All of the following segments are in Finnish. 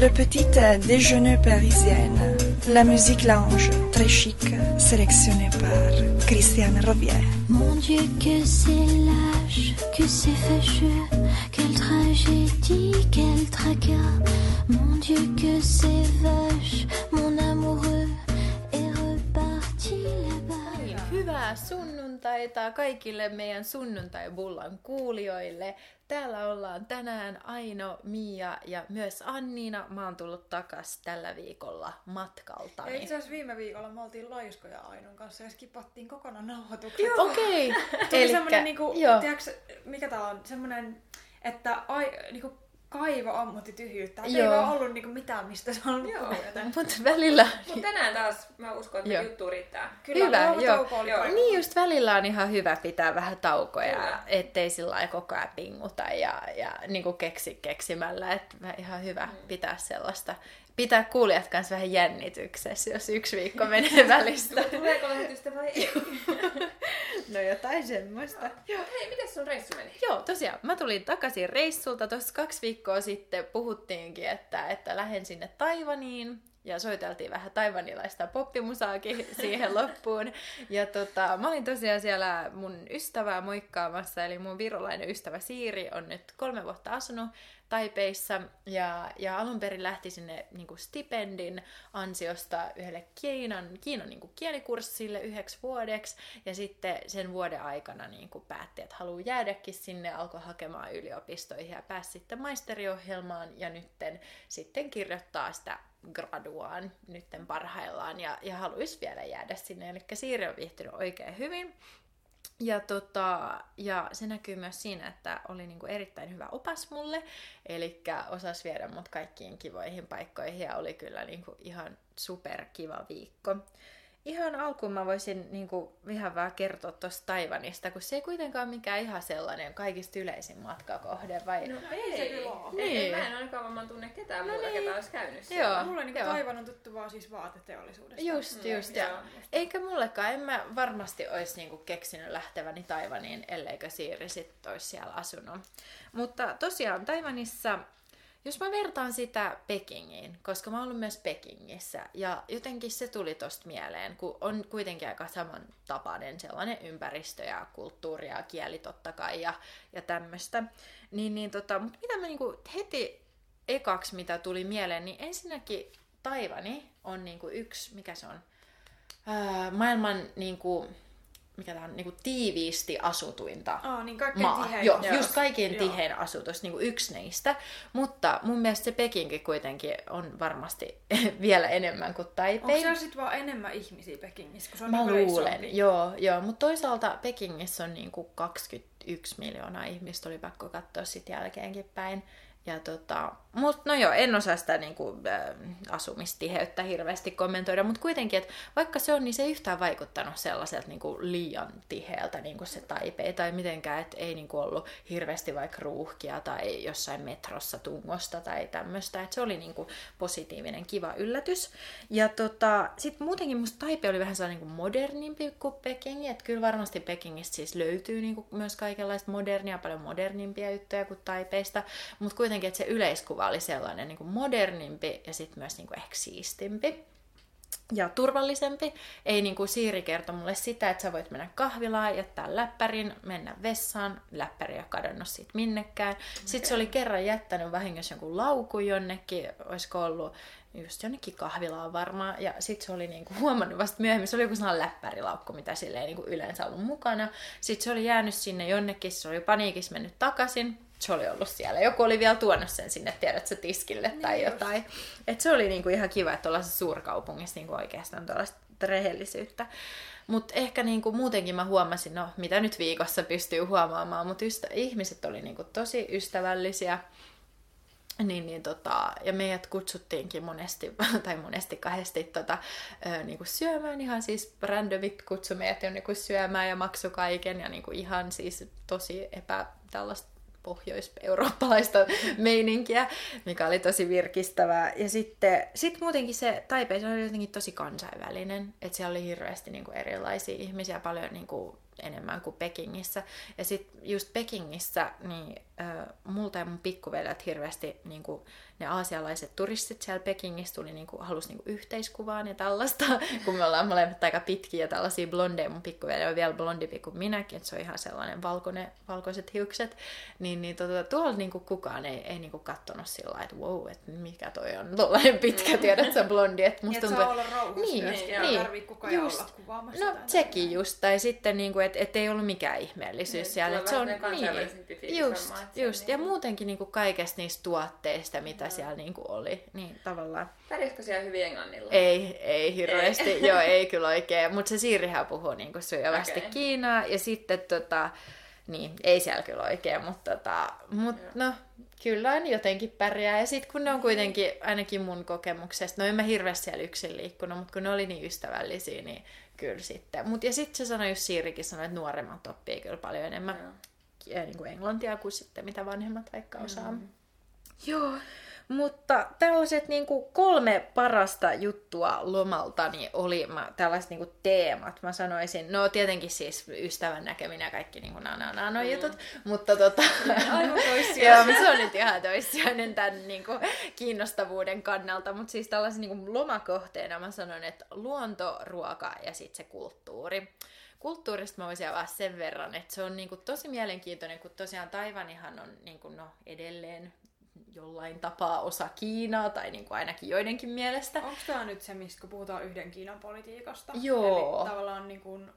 Le petit déjeuner parisienne. La musique lounge, très chic, sélectionnée par Christiane Robier. Mon Dieu, que c'est lâche, que c'est fâcheux, quelle tragédie, quel tracas. Mon Dieu, que c'est vache, hyvää sunnuntaita kaikille meidän sunnuntai-bullan kuulijoille. Täällä ollaan tänään Aino, Mia ja myös Anniina. Mä oon tullut takas tällä viikolla matkalta. Itse asiassa viime viikolla me oltiin laiskoja Ainon kanssa ja skipattiin kokonaan nauhoitukset. Okei. Tuli Elikkä- semmonen niinku, joo. tiiäks, mikä tää on, semmonen, että ai, niinku kaivo ammutti tyhjyyttä. Ei Joo. vaan ollut niinku mitään, mistä se on ollut Joo. puhua. Joten Mutta välillä... Mutta tänään taas mä uskon, että Joo. juttu riittää. kyllä Hyvä, joo. tauko oli Joo. Niin just välillä on ihan hyvä pitää vähän taukoja, Kyllä. ettei sillä lailla koko ajan pinguta ja, ja niin kuin keksi keksimällä. Että ihan hyvä Mm. pitää sellaista. Pitää kuulijat kanssa vähän jännityksessä, jos yksi viikko menee välistä. Tuleeko lähetystä vai ei? No jotain semmoista. Hei, miten sun reissu meni? Joo, tosiaan. Mä tulin takaisin reissulta. Tuossa kaksi viikkoa sitten puhuttiinkin, että, että lähden sinne Taivaniin. Ja soiteltiin vähän taivanilaista poppimusaakin siihen loppuun. Ja tota, mä olin tosiaan siellä mun ystävää moikkaamassa, eli mun virolainen ystävä Siiri on nyt kolme vuotta asunut Taipeissa. Ja, ja alun perin lähti sinne niin stipendin ansiosta yhdelle Kiinan, Kiinan niin kielikurssille yhdeksi vuodeksi. Ja sitten sen vuoden aikana niin kuin päätti, että haluaa jäädäkin sinne, alkoi hakemaan yliopistoihin ja pääsi sitten maisteriohjelmaan ja nytten sitten kirjoittaa sitä graduaan nytten parhaillaan ja, ja haluaisi vielä jäädä sinne. Eli Siiri on viihtynyt oikein hyvin. Ja, tota, ja se näkyy myös siinä, että oli niinku erittäin hyvä opas mulle, eli osas viedä mut kaikkiin kivoihin paikkoihin ja oli kyllä niinku ihan super kiva viikko. Ihan alkuun mä voisin niinku ihan vähän kertoa tuosta Taivanista, kun se ei kuitenkaan ole mikään ihan sellainen kaikista yleisin matkakohde, vai? No ei se kyllä oo. Ei, Niin. Mä en ainakaan varmaan tunne ketään muuta, niin. ketä olisi käynyt Joo. siellä. Mulle niinku Joo. Taivan on tuttu vaan siis vaateteollisuudesta. Just, Mm, just. Ja joo. eikä mullekaan, en mä varmasti olisi niinku keksinyt lähteväni Taivaniin, elleikö Siiri sit olisi siellä asunut. Mutta tosiaan Taivanissa, jos mä vertaan sitä Pekingiin, koska mä oon ollut myös Pekingissä, ja jotenkin se tuli tosta mieleen, kun on kuitenkin aika samantapainen sellainen ympäristö ja kulttuuri ja kieli totta kai ja, ja tämmöistä. Niin, niin tota, mutta mitä mä niinku heti ekaksi, mitä tuli mieleen, niin ensinnäkin Taivani on niinku yksi, mikä se on, ää, maailman niinku, mikä tää on, niinku tiiviisti asutuinta Aa, niin maa. tihein. Joo, Joo. just kaikkein Joo. tihein asutus, niin kuin yksi niistä. Mutta mun mielestä se Pekinkin kuitenkin on varmasti vielä enemmän kuin Onko Taipei. siellä sit vaan enemmän ihmisiä Pekingissä, kun se on Mä niinku luulen, isompi? joo, joo. Mutta toisaalta Pekingissä on niinku 21 miljoonaa ihmistä, oli pakko katsoa sit jälkeenkin päin. Ja tota, mut no joo, en osaa sitä niinku, äh, asumistiheyttä hirveästi kommentoida, mutta kuitenkin, että vaikka se on, niin se ei yhtään vaikuttanut sellaiselta niinku liian tiheältä niin kuin se Taipei tai mitenkään, että ei niinku ollut hirveästi vaikka ruuhkia tai jossain metrossa tungosta tai tämmöistä, se oli niinku positiivinen, kiva yllätys. Ja tota, sitten muutenkin musta Taipei oli vähän sellainen niinku modernimpi kuin Peking, että kyllä varmasti Pekingistä siis löytyy niinku myös kaikenlaista modernia, paljon modernimpia juttuja kuin Taipeista, mutta kuitenkin, että se yleiskuva oli sellainen niinku modernimpi ja sitten myös niinku ehkä siistimpi ja turvallisempi. Ei niin kuin Siiri kertoi mulle sitä, että sä voit mennä kahvilaan, jättää läppärin, mennä vessaan. Läppäri ei ole kadonnut siitä minnekään. Sitten se oli kerran jättänyt vahingossa jonkun laukun jonnekin, olisiko ollut just jonnekin kahvilaan varmaan. Ja sitten se oli niinku huomannut vasta myöhemmin, se oli joku sellainen läppärilaukku, mitä sille ei niinku yleensä ollut mukana. Sitten se oli jäänyt sinne jonnekin, se oli paniikissa mennyt takaisin. Se oli ollut siellä. Joku oli vielä tuonut sen sinne, tiedät sä, tiskille tai jotain. Et se oli niinku ihan kiva, että tuollaisessa suurkaupungissa niinku oikeastaan tuollaista rehellisyyttä. Mutta ehkä niinku muutenkin mä huomasin, no mitä nyt viikossa pystyy huomaamaan, mutta ystä- ihmiset oli niinku tosi ystävällisiä. Niin, niin tota, ja meidät kutsuttiinkin monesti, tai monesti kahdesti tota, ö, niinku syömään, ihan siis randomit kutsu meidät jonnekin syömään ja maksu kaiken, ja niinku ihan siis tosi epä tällaista pohjois-eurooppalaista meininkiä, mikä oli tosi virkistävää. Ja sitten sit muutenkin se Taipei se oli jotenkin tosi kansainvälinen, että siellä oli hirveästi niinku erilaisia ihmisiä, paljon niinku enemmän kuin Pekingissä. Ja sitten just Pekingissä, niin multa ja mun pikkuveljet hirveästi niin kuin, ne aasialaiset turistit siellä Pekingissä tuli niin kuin, halus niin kuin, yhteiskuvaan ja tällaista, kun me ollaan molemmat aika pitkiä ja tällaisia blondeja, mun pikkuveli on vielä blondimpi kuin minäkin, että se on ihan sellainen valkoinen, valkoiset hiukset, niin, niin tota, tuolla niin kuin, kukaan ei, ei niin kuin, kattonut sillä että wow, että mikä toi on tuollainen pitkä, tiedät sä blondi, että Niin, musta että tuntuu, rauhassa Niin, niin. tarvii koko ajan Just. olla kuvaamassa. No sekin näin. just, tai sitten niinku, että et ei ollut mikään ihmeellisyys Niin, siellä. tulee Et se on, fiilis just, varmaan, että just. Ja muutenkin niinku kaikesta niistä tuotteista, mitä siellä niinku oli, niin tavallaan Pärjäskö siellä hyvin englannilla? ei, ei hirveästi, ei. joo, ei kyllä oikein. Mutta se Siirihän puhuu niinku Okei. okay. Kiinaa, ja sitten tota, niin, ei siellä kyllä oikein, mutta tota, mut, no, kyllä on jotenkin pärjää. Ja sitten kun ne on kuitenkin, ainakin mun kokemuksesta, no en mä hirveästi siellä yksin liikkunut, mutta kun ne oli niin ystävällisiä, niin kyllä sitten. Mut, ja sitten se sanoi, just Siirikin sanoi, että nuoremmat oppii kyllä paljon enemmän Joo. Ja niin kuin englantia kuin sitten mitä vanhemmat vaikka osaa. Mm. Joo, mutta tällaiset niin kuin kolme parasta juttua lomaltani oli mä, tällaiset niin kuin teemat. Mä sanoisin, no tietenkin siis ystävän näkeminen ja kaikki niin kuin nano, nano jutut, mutta tota... Aivan Joo, toissijaisia. se on nyt ihan toissijainen tämän niin kuin, kiinnostavuuden kannalta, mutta siis tällaisen niin kuin, lomakohteena mä sanon, että luonto, ruoka ja sitten se kulttuuri. Kulttuurista mä voisin avaa sen verran, että se on niin kuin, tosi mielenkiintoinen, kun tosiaan Taivanihan on niin kuin, no, edelleen jollain tapaa osa Kiinaa, tai niin kuin ainakin joidenkin mielestä. Onko tämä nyt se, mistä kun puhutaan yhden Kiinan politiikasta? Joo. Eli tavallaan niin kuin,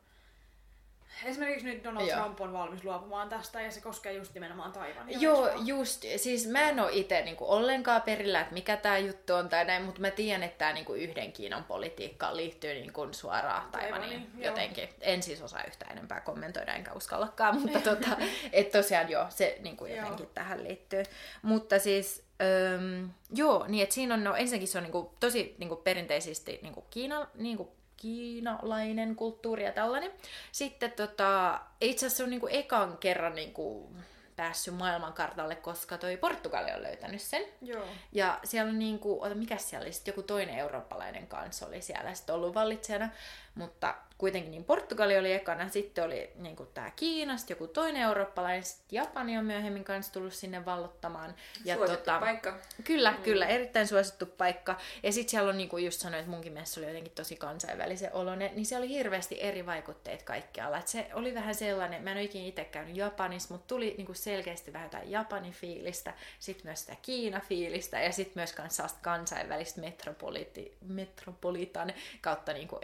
esimerkiksi nyt Donald Joo. Trump on valmis luopumaan tästä ja se koskee just nimenomaan Taivania. Joo, just. Siis mä en ole itse niinku ollenkaan perillä, että mikä tämä juttu on tai näin, mutta mä tiedän, että tämä niinku yhden Kiinan politiikkaan liittyy niinku suoraan Taivaniin Taivaniin, joo. jotenkin. En siis osaa yhtään enempää kommentoida, enkä uskallakaan, mutta tota, et tosiaan joo, se niinku Joo. jotenkin tähän liittyy. Mutta siis, öm, joo, niin että siinä on, no ensinnäkin se on niinku tosi niinku perinteisesti niinku Kiina, niinku kiinalainen kulttuuri ja tällainen. Sitten tota, itse asiassa se on niinku ekan kerran niinku päässyt maailmankartalle, koska toi Portugali on löytänyt sen. Joo. Ja siellä on niinku, ota mikä siellä oli, sit joku toinen eurooppalainen kanssa oli siellä sitten ollut vallitsijana, mutta kuitenkin niin Portugali oli ekana, sitten oli niinku tää Kiina, sit joku toinen eurooppalainen, sitten Japani on myöhemmin kanssa tullut sinne vallottamaan. Ja tota, Suosittu paikka. Kyllä, mm. kyllä, erittäin suosittu paikka. Ja sitten siellä on, niin kuin just sanoin, että munkin mielestä se oli jotenkin tosi kansainvälisen oloinen, niin siellä oli hirveästi eri vaikutteita kaikkialla. Et se oli vähän sellainen, mä en ole ikinä itse käynyt Japanissa, mutta tuli niin kuin selkeästi vähän jotain Japanin fiilistä, sitten myös sitä Kiina-fiilistä ja sitten myös kans sellaista kansainvälistä metropoliti, metropolitan kautta niin kuin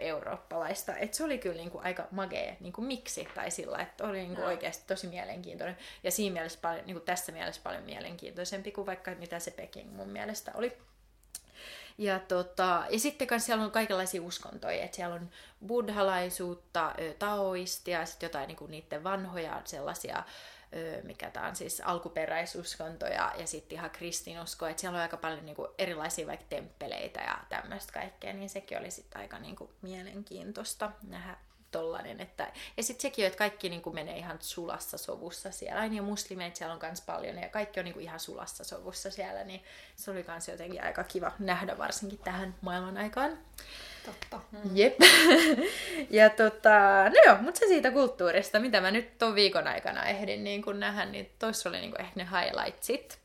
eurooppalaista. Et se oli kyllä niin kuin aika magee niin kuin miksi tai sillä, että oli niin kuin Joo. oikeasti tosi mielenkiintoinen. Ja siinä mielessä paljon, niin kuin tässä mielessä paljon mielenkiintoisempi kuin vaikka mitä se Peking mun mielestä oli. Ja, tota, ja sitten kans siellä on kaikenlaisia uskontoja, että siellä on buddhalaisuutta, taoistia, sitten jotain niinku niiden vanhoja sellaisia, mikä tämä on siis alkuperäisuskontoja ja sitten ihan kristinusko, että siellä on aika paljon niinku erilaisia vaikka temppeleitä ja tämmöistä kaikkea, niin sekin oli sitten aika niinku mielenkiintoista nähdä tollanen, että, ja sitten sekin, että kaikki niinku menee ihan sulassa sovussa siellä, aina ja muslimeita siellä on myös paljon, ja kaikki on niinku ihan sulassa sovussa siellä, niin se oli myös jotenkin aika kiva nähdä varsinkin tähän maailman aikaan. Totta. Jep. ja tota, no joo, mutta se siitä kulttuurista, mitä mä nyt ton viikon aikana ehdin niin kun nähdä, niin toissa oli niin ehkä ne highlightsit.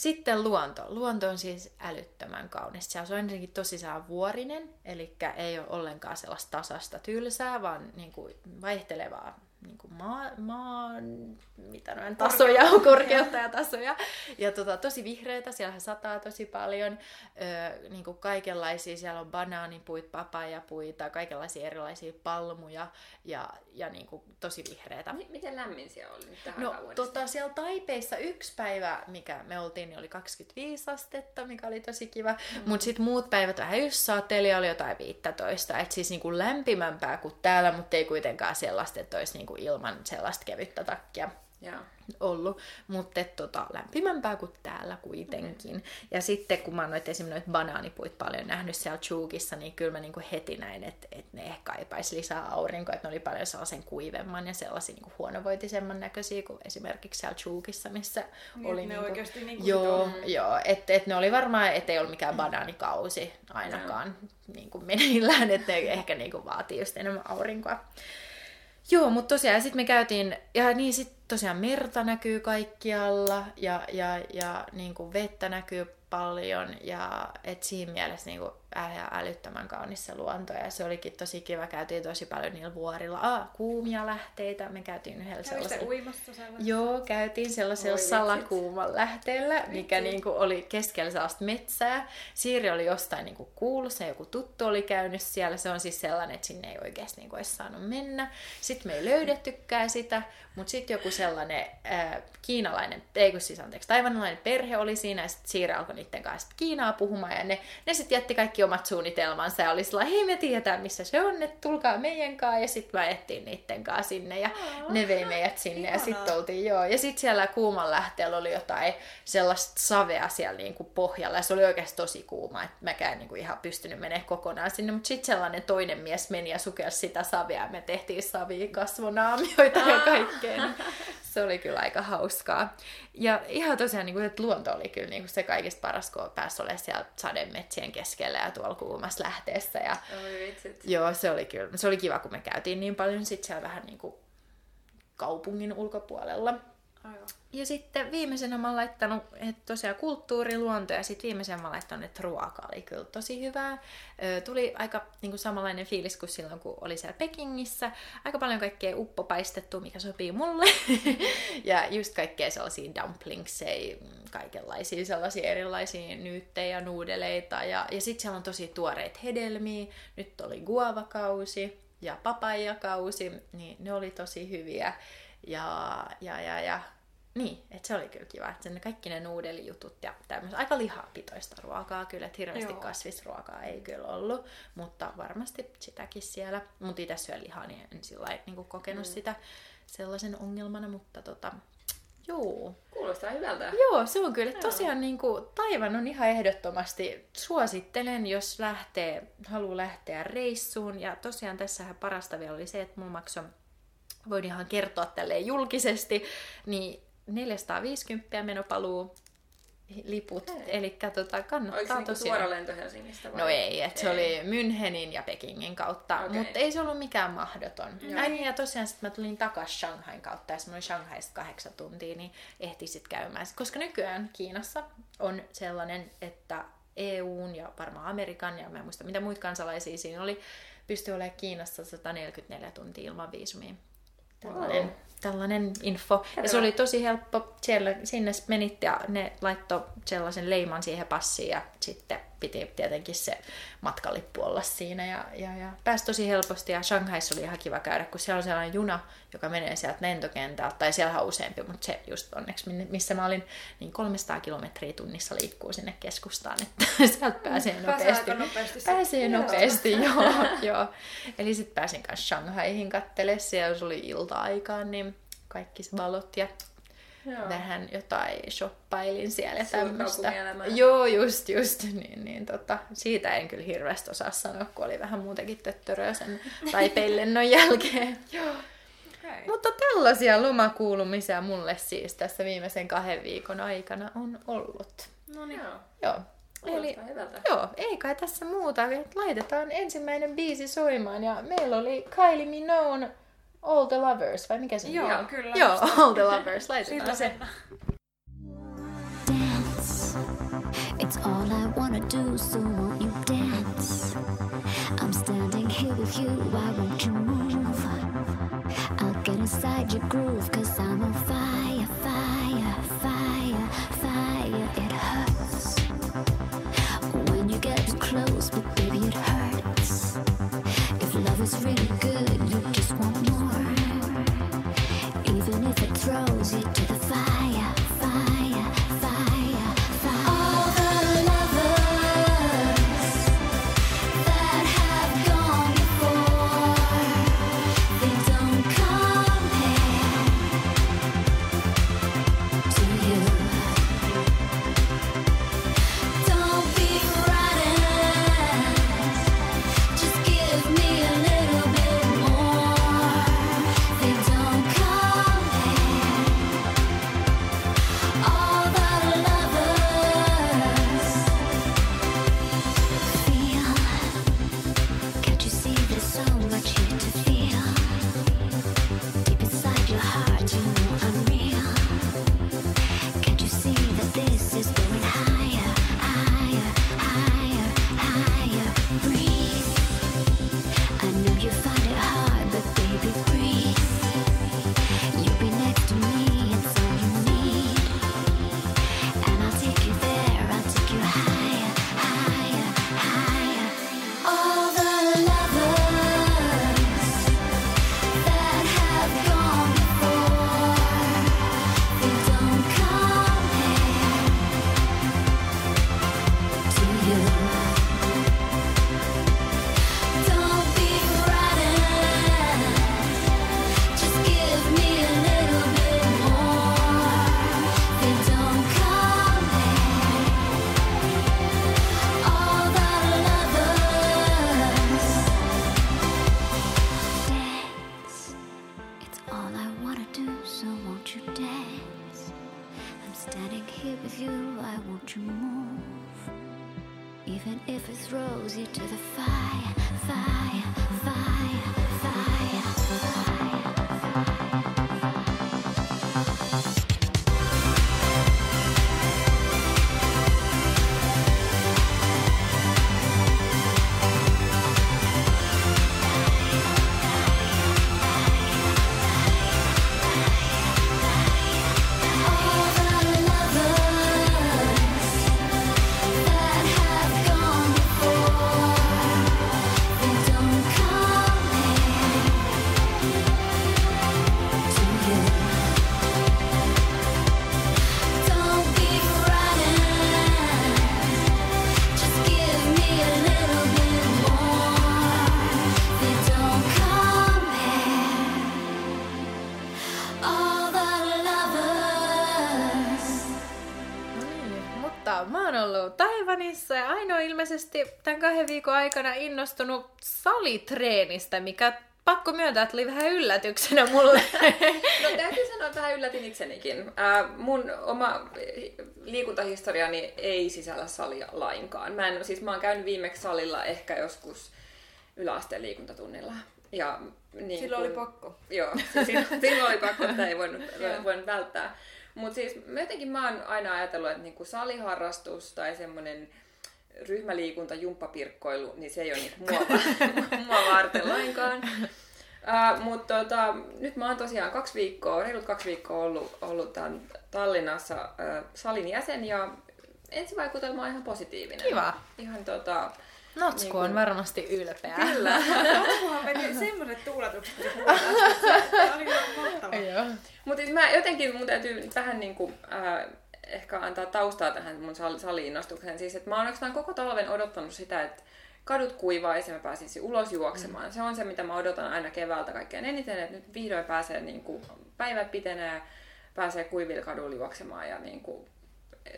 Sitten luonto. Luonto on siis älyttömän kaunis. Se on ensinnäkin tosi vuorinen, eli ei ole ollenkaan sellaista tasasta tylsää, vaan niin kuin vaihtelevaa niin kuin maa, maan, mitä noin, tasoja, korkeutta ja tasoja. Ja tota, tosi vihreitä, siellä sataa tosi paljon. Öö, niin kuin kaikenlaisia, siellä on banaanipuita, papajapuita, kaikenlaisia erilaisia palmuja ja, ja niin kuin tosi vihreitä. Mi- Miten lämmin siellä oli nyt tähän No tota, siellä Taipeissa yksi päivä, mikä me oltiin, niin oli 25 astetta, mikä oli tosi kiva. Mm. Mutta sitten muut päivät vähän just saateli ja oli jotain 15. Et siis niinku lämpimämpää kuin täällä, mutta ei kuitenkaan sellaista, että olisi niinku ilman sellaista kevyttä takkia Joo. ollut, mutta tota, lämpimämpää kuin täällä kuitenkin. Mm. Ja sitten kun mä oon noit, esimerkiksi noita banaanipuit paljon nähnyt siellä Chugissa, niin kyllä mä niinku heti näin, että, että ne ehkä kaipaisi lisää aurinkoa, että ne oli paljon sellaisen kuivemman ja sellaisen niinku huonovoitisemman näköisiä kuin esimerkiksi siellä Chugissa, missä Niin, oli ne niinku, oikeasti niinku joo, joo, että et ne oli varmaan, ettei ollut mikään banaanikausi ainakaan niin kuin meneillään, että ne ehkä niinku vaatii just enemmän aurinkoa. Joo, mutta tosiaan sitten me käytiin, ja niin sitten tosiaan merta näkyy kaikkialla, ja, ja, ja niin kuin vettä näkyy paljon, ja et siinä mielessä niin kuin ää, älyttömän kaunis se luonto, ja se olikin tosi kiva, käytiin tosi paljon niillä vuorilla. Ah, kuumia lähteitä, me käytiin yhdellä sellaisella... uimassa sellaisessa? Joo, käytiin sellaisella Voi salakuuman lähteellä, mikä niinku oli keskellä sellaista metsää. Siiri oli jostain niinku kuullut, se joku tuttu oli käynyt siellä. Se on siis sellainen, että sinne ei oikeasti niinku olisi saanut mennä. Sitten me ei löydettykään sitä, mutta sitten joku sellainen äh, kiinalainen, ei kun siis anteeksi, taivanilainen perhe oli siinä ja sitten Siiri alkoi niiden kanssa Kiinaa puhumaan ja ne, ne sitten jätti kaikki omat suunnitelmansa ja oli sillä hei me tiedetään missä se on, että tulkaa meidän kanssa ja sitten mä ettiin niiden kanssa sinne ja ne vei meidät sinne ja sitten oltiin joo. Ja sitten siellä kuuman lähteellä oli jotain sellaista savea siellä niinku pohjalla ja se oli oikeasti tosi kuuma, että mäkään niinku ihan pystynyt menemään kokonaan sinne, mutta sitten sellainen toinen mies meni ja sukelsi sitä savea ja me tehtiin savia kasvonaamioita ja kaikkea. niin Se oli kyllä aika hauskaa. Ja ihan tosiaan, niin kuin, että luonto oli kyllä niin kuin se kaikista paras, kun pääsi olemaan siellä sademetsien keskellä ja tuolla kuumassa lähteessä. Ja, Oi vitsit. joo, se oli kyllä. Se oli kiva, kun me käytiin niin paljon sit siellä vähän niin kuin kaupungin ulkopuolella. Aivan. Ja sitten viimeisenä mä oon laittanut, että tosiaan kulttuuri, luonto ja sitten viimeisenä mä oon laittanut, että ruoka oli kyllä tosi hyvää. Ö, tuli aika niin kuin samanlainen fiilis kuin silloin, kun oli siellä Pekingissä. Aika paljon kaikkea uppopaistettua, mikä sopii mulle. ja just kaikkea sellaisia dumplingseja, mm, kaikenlaisia sellaisia erilaisia nyyttejä, nuudeleita. Ja, ja sitten siellä on tosi tuoreita hedelmiä. Nyt oli guavakausi ja papajakausi, niin ne oli tosi hyviä. Ja, ja, ja, ja niin, että se oli kyllä kiva, että sen kaikki ne nuudelijutut ja tämmöistä aika lihapitoista ruokaa kyllä, että hirveästi Joo. kasvisruokaa ei kyllä ollut, mutta varmasti sitäkin siellä. Mutta itse syön lihaa, niin en sillä niin kokenut mm. sitä sellaisen ongelmana, mutta tota, joo. Kuulostaa hyvältä. Joo, se on kyllä. Tosiaan niin kuin, Taivan on ihan ehdottomasti suosittelen, jos lähtee, haluaa lähteä reissuun. Ja tosiaan tässähän parasta vielä oli se, että mulla maksoi, voin ihan kertoa tälleen julkisesti, niin 450 menopaluu liput. Eli tota, Oliko kannattaa se niinku tosiaan. suora lento Helsingistä vai? No ei, että se oli Münchenin ja Pekingin kautta, okay. mutta ei se ollut mikään mahdoton. Joo. Ai niin, ja tosiaan sitten mä tulin takaisin Shanghain kautta, ja se oli Shanghaista kahdeksan tuntia, niin ehti sitten käymään. Koska nykyään Kiinassa on sellainen, että EUn ja varmaan Amerikan, ja mä en muista mitä muita kansalaisia siinä oli, pystyy olemaan Kiinassa 144 tuntia ilman viisumia. Tällainen, Wow. tällainen info. Ja se oli tosi helppo. Siellä, sinne menit ja ne laittoi sellaisen leiman siihen passiin ja sitten piti tietenkin se matkalippu olla siinä. Ja, ja, ja pääsi tosi helposti ja Shanghaissa oli ihan kiva käydä, kun siellä on sellainen juna, joka menee sieltä lentokentältä, tai siellä on useampi, mutta se just onneksi, missä mä olin, niin 300 kilometriä tunnissa liikkuu sinne keskustaan, että sieltä pääsee Pääsee nopeasti. nopeasti Pääsee Joo. nopeasti, joo, joo. Eli sitten pääsin kanssa Shanghaihin kattelemaan, siellä oli ilta-aikaan, niin kaikki valot ja Joo. vähän jotain shoppailin siellä tämmöistä. Joo, just, just. Niin, niin, tota, siitä en kyllä hirveästi osaa sanoa, kun oli vähän muutenkin töttöröä sen Taipei-lennon jälkeen. Joo. Okei. Mutta tällaisia lomakuulumisia mulle siis tässä viimeisen kahden viikon aikana on ollut. No niin. Joo. Joo. Eli hyvältä. Joo, ei kai tässä muuta. Laitetaan ensimmäinen biisi soimaan ja meillä oli Kylie Minogue All the Lovers, vai mikä se on? Joo, Joo. kyllä. Joo. All the Lovers, laitetaan Siitä se. dance. It's all I wanna do, so won't you dance? I'm standing here with you, why won't you move? I'll get inside your groove, cause I'm on ollut Taivanissa ja ainoa ilmeisesti tämän kahden viikon aikana innostunut salitreenistä, mikä pakko myöntää, että oli vähän yllätyksenä mulle. No täytyy sanoa, että vähän yllätin itsenikin. Ää, mun oma liikuntahistoriani ei sisällä salia lainkaan. Mä, en, siis mä oon käynyt viimeksi salilla ehkä joskus yläasteen liikuntatunnilla. Ja niin Silloin kun- oli pakko. Joo, siis silloin, silloin oli pakko, että ei voinut, voinut välttää. Mutta siis mä jotenkin mä oon aina ajatellut, että niinku saliharrastus tai semmoinen ryhmäliikunta, jumppapirkkoilu, niin se ei ole niinku mua, mua varten lainkaan. Uh, Mutta tota, nyt mä oon tosiaan kaksi viikkoa, reilut kaksi viikkoa ollut, ollut tämän Tallinnassa uh, salin jäsen ja ensivaikutelma on ihan positiivinen. Kiva. Ihan tota, Notsku Niinku- on varmasti ylpeä. kyllä. Notskuhan veti semmoiset tuuletukset, kun se oli mahtavaa. Mutta siis mä jotenkin mun täytyy vähän niinku, äh, ehkä antaa taustaa tähän mun sal- saliinnostukseen. Siis, että mä oon oikeastaan koko talven odottanut sitä, että kadut kuivaisi ja mä pääsisin ulos juoksemaan. Mm. Se on se, mitä mä odotan aina keväältä kaikkein eniten, että nyt vihdoin pääsee niinku, päivät pitenee, pääsee kuiville kaduilla juoksemaan ja niinku,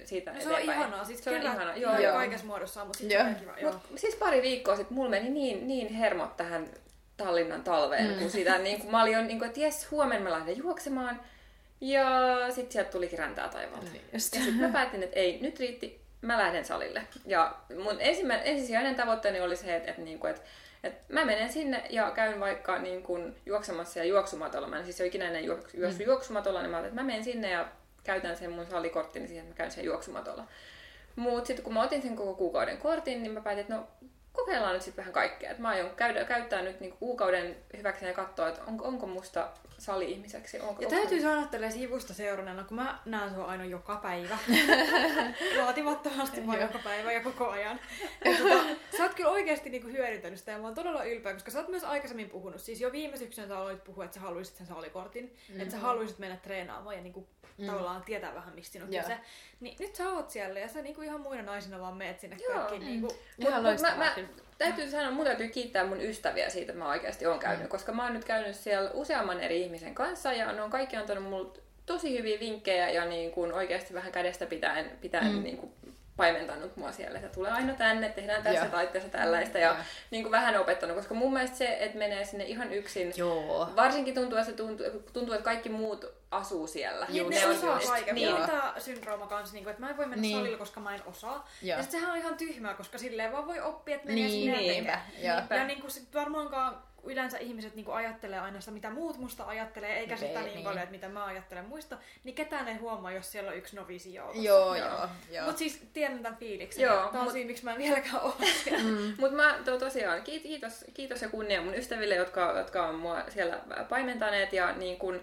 siitä No, se on eteenpäin. ihanaa, siis se on kevät ihana. joo, Joo, kaikessa muodossaan, mutta sitten on kiva. Joo. Mut siis pari viikkoa sitten mulla meni niin, niin hermot tähän Tallinnan talveen, mm. kun sitä niin kuin, mä olin jo, niin kuin, että jes, huomenna mä lähden juoksemaan. Ja sitten sieltä tulikin räntää taivaalta. Niin just. Ja sitten mä päätin, että ei, nyt riitti, mä lähden salille. Ja mun ensimmä, ensisijainen tavoitteeni oli se, että, että, niin kuin, että, että mä menen sinne ja käyn vaikka niin kuin, juoksemassa ja juoksumatolla. Mä en siis ole ikinä ennen juoksu, mm. juoksumatolla, niin mä että mä menen sinne ja käytän sen mun salikorttini siihen, että mä käyn sen juoksumatolla. Mutta sitten kun mä otin sen koko kuukauden kortin, niin mä päätin, että no kokeillaan nyt sitten vähän kaikkea. Et mä aion käydä, käyttää nyt niinku kuukauden hyväksi ja katsoa, että onko, onko musta sali-ihmiseksi. Onko, Ja onko- täytyy sanoa tälleen sivusta seuranneena, kun mä näen sua aina joka päivä. Vaatimattomasti vaan joka päivä ja koko ajan. Ja tota, sä oot kyllä oikeasti niinku hyödyntänyt sitä ja mä oon todella ylpeä, koska sä oot myös aikaisemmin puhunut. Siis jo viime syksynä sä aloit puhua, että sä haluaisit sen salikortin. Mm-hmm. Että sä haluaisit mennä treenaamaan ja niinku mm. tavallaan tietää vähän mistä sinun Joo. kyse. Niin nyt sä oot siellä ja sä niinku ihan muina naisina vaan meet sinne Joo. kaikkiin. Niinku, Ihan Mut- mut loistavaa mä, mä, täytyy sanoa, mun täytyy kiittää mun ystäviä siitä, että mä oikeasti oon käynyt, koska mä oon nyt käynyt siellä useamman eri ihmisen kanssa ja ne on kaikki antanut mulle tosi hyviä vinkkejä ja niin kuin oikeasti vähän kädestä pitäen, pitäen mm. niin kuin paimentanut mua siellä, että tulee aina tänne, tehdään tässä Joo. tai tässä tällaista ja Joo. niin kuin vähän opettanut, koska mun mielestä se, että menee sinne ihan yksin, Joo. varsinkin tuntuu, että, se tuntuu, tuntuu, että kaikki muut asuu siellä. Niin, Just, ne osaa kaiken. Niin. Niin. Tämä syndrooma kanssa, niin kuin, että mä en voi mennä Niin. salille, koska mä en osaa. Joo. Ja sit sehän on ihan tyhmää, koska silleen vaan voi oppia, että menee Niin, sinne ja niinpä, tekee. joo. Ja niin kuin sit varmaankaan yleensä ihmiset niin ajattelee aina sitä, mitä muut musta ajattelee, eikä Niin, sitä niin, niin. paljon, että mitä mä ajattelen muista, niin ketään ei huomaa, jos siellä on yksi novisi joukossa. Joo, joo, joo. Mutta siis tiedän tämän fiiliksen. Joo, Joo, Tämä on mut- siinä, miksi mä en vieläkään ole. Mm. Mutta mä to, tosiaan, kiit- kiitos, kiitos ja kunnia mun ystäville, jotka, jotka on mua siellä paimentaneet. Ja niin kun,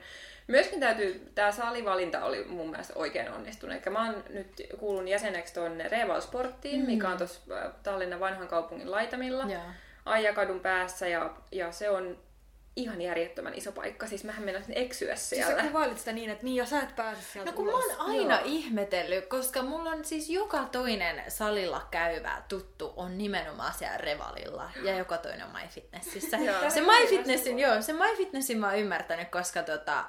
myöskin täytyy, tämä salivalinta oli mun mielestä oikein onnistunut. Eli mä oon nyt kuulun jäseneksi tuonne Reval Sporttiin, mm. mikä on tuossa Tallinnan vanhan kaupungin laitamilla. Joo. Aijakadun päässä ja, ja se on ihan järjettömän iso paikka. Siis mähän mennään eksyä Siis siellä. sä kuvailit sitä niin, että Mia, sä et pääse sieltä No kun mä ulos. oon aina Joo. ihmetellyt, koska mulla on siis joka toinen salilla käyvä tuttu on nimenomaan siellä Revalilla ja joka toinen on MyFitnessissä. Se MyFitnessin, joo, se MyFitnessin mä oon ymmärtänyt, koska tota,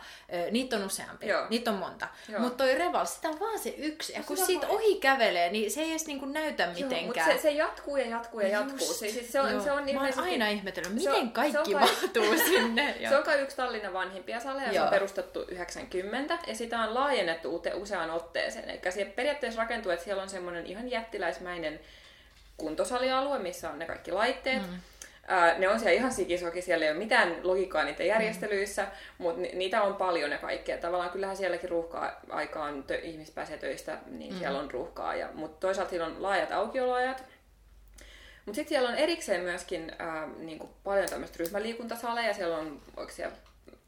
niitä on useampi, Joo. niitä on monta. Mutta toi Reval, sitä on vaan se yksi. Ja kun sitä siitä voi- ohi kävelee, niin se ei edes niinku näytä Joo, mitenkään. mutta se, se jatkuu ja jatkuu ja jatkuu. Just, Se, siis se on, joo. se on Mä oon aina ihmetellyt, miten kaikki mahtuu sinne. sinne. Se on kai yksi Tallinnan vanhimpia saleja, se on perustettu 90 ja sitä on laajennettu ute, useaan otteeseen. Eli se periaatteessa rakentuu, että siellä on semmoinen ihan jättiläismäinen kuntosalialue, missä on ne kaikki laitteet. Mm. Ää, ne on siellä ihan sikisoki, siellä ei ole mitään logiikkaa niiden järjestelyissä, mm. mutta ni- niitä on paljon ja kaikkea. Tavallaan kyllähän sielläkin ruuhkaa aikaan tö- ihmiset pääsee töistä, niin mm. siellä on ruuhkaa. Ja, mutta toisaalta siellä on laajat aukioloajat, mutta sitten siellä on erikseen myöskin ää, niinku paljon tämmöistä ryhmäliikuntasaleja. Siellä on oikein siellä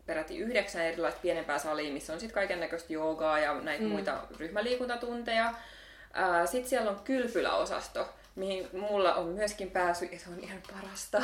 peräti yhdeksän erilaista pienempää salia, missä on sitten kaiken näköistä joogaa ja näitä mm. muita ryhmäliikuntatunteja. Sitten siellä on kylpyläosasto, mihin mulla on myöskin päässyt ja se on ihan parasta.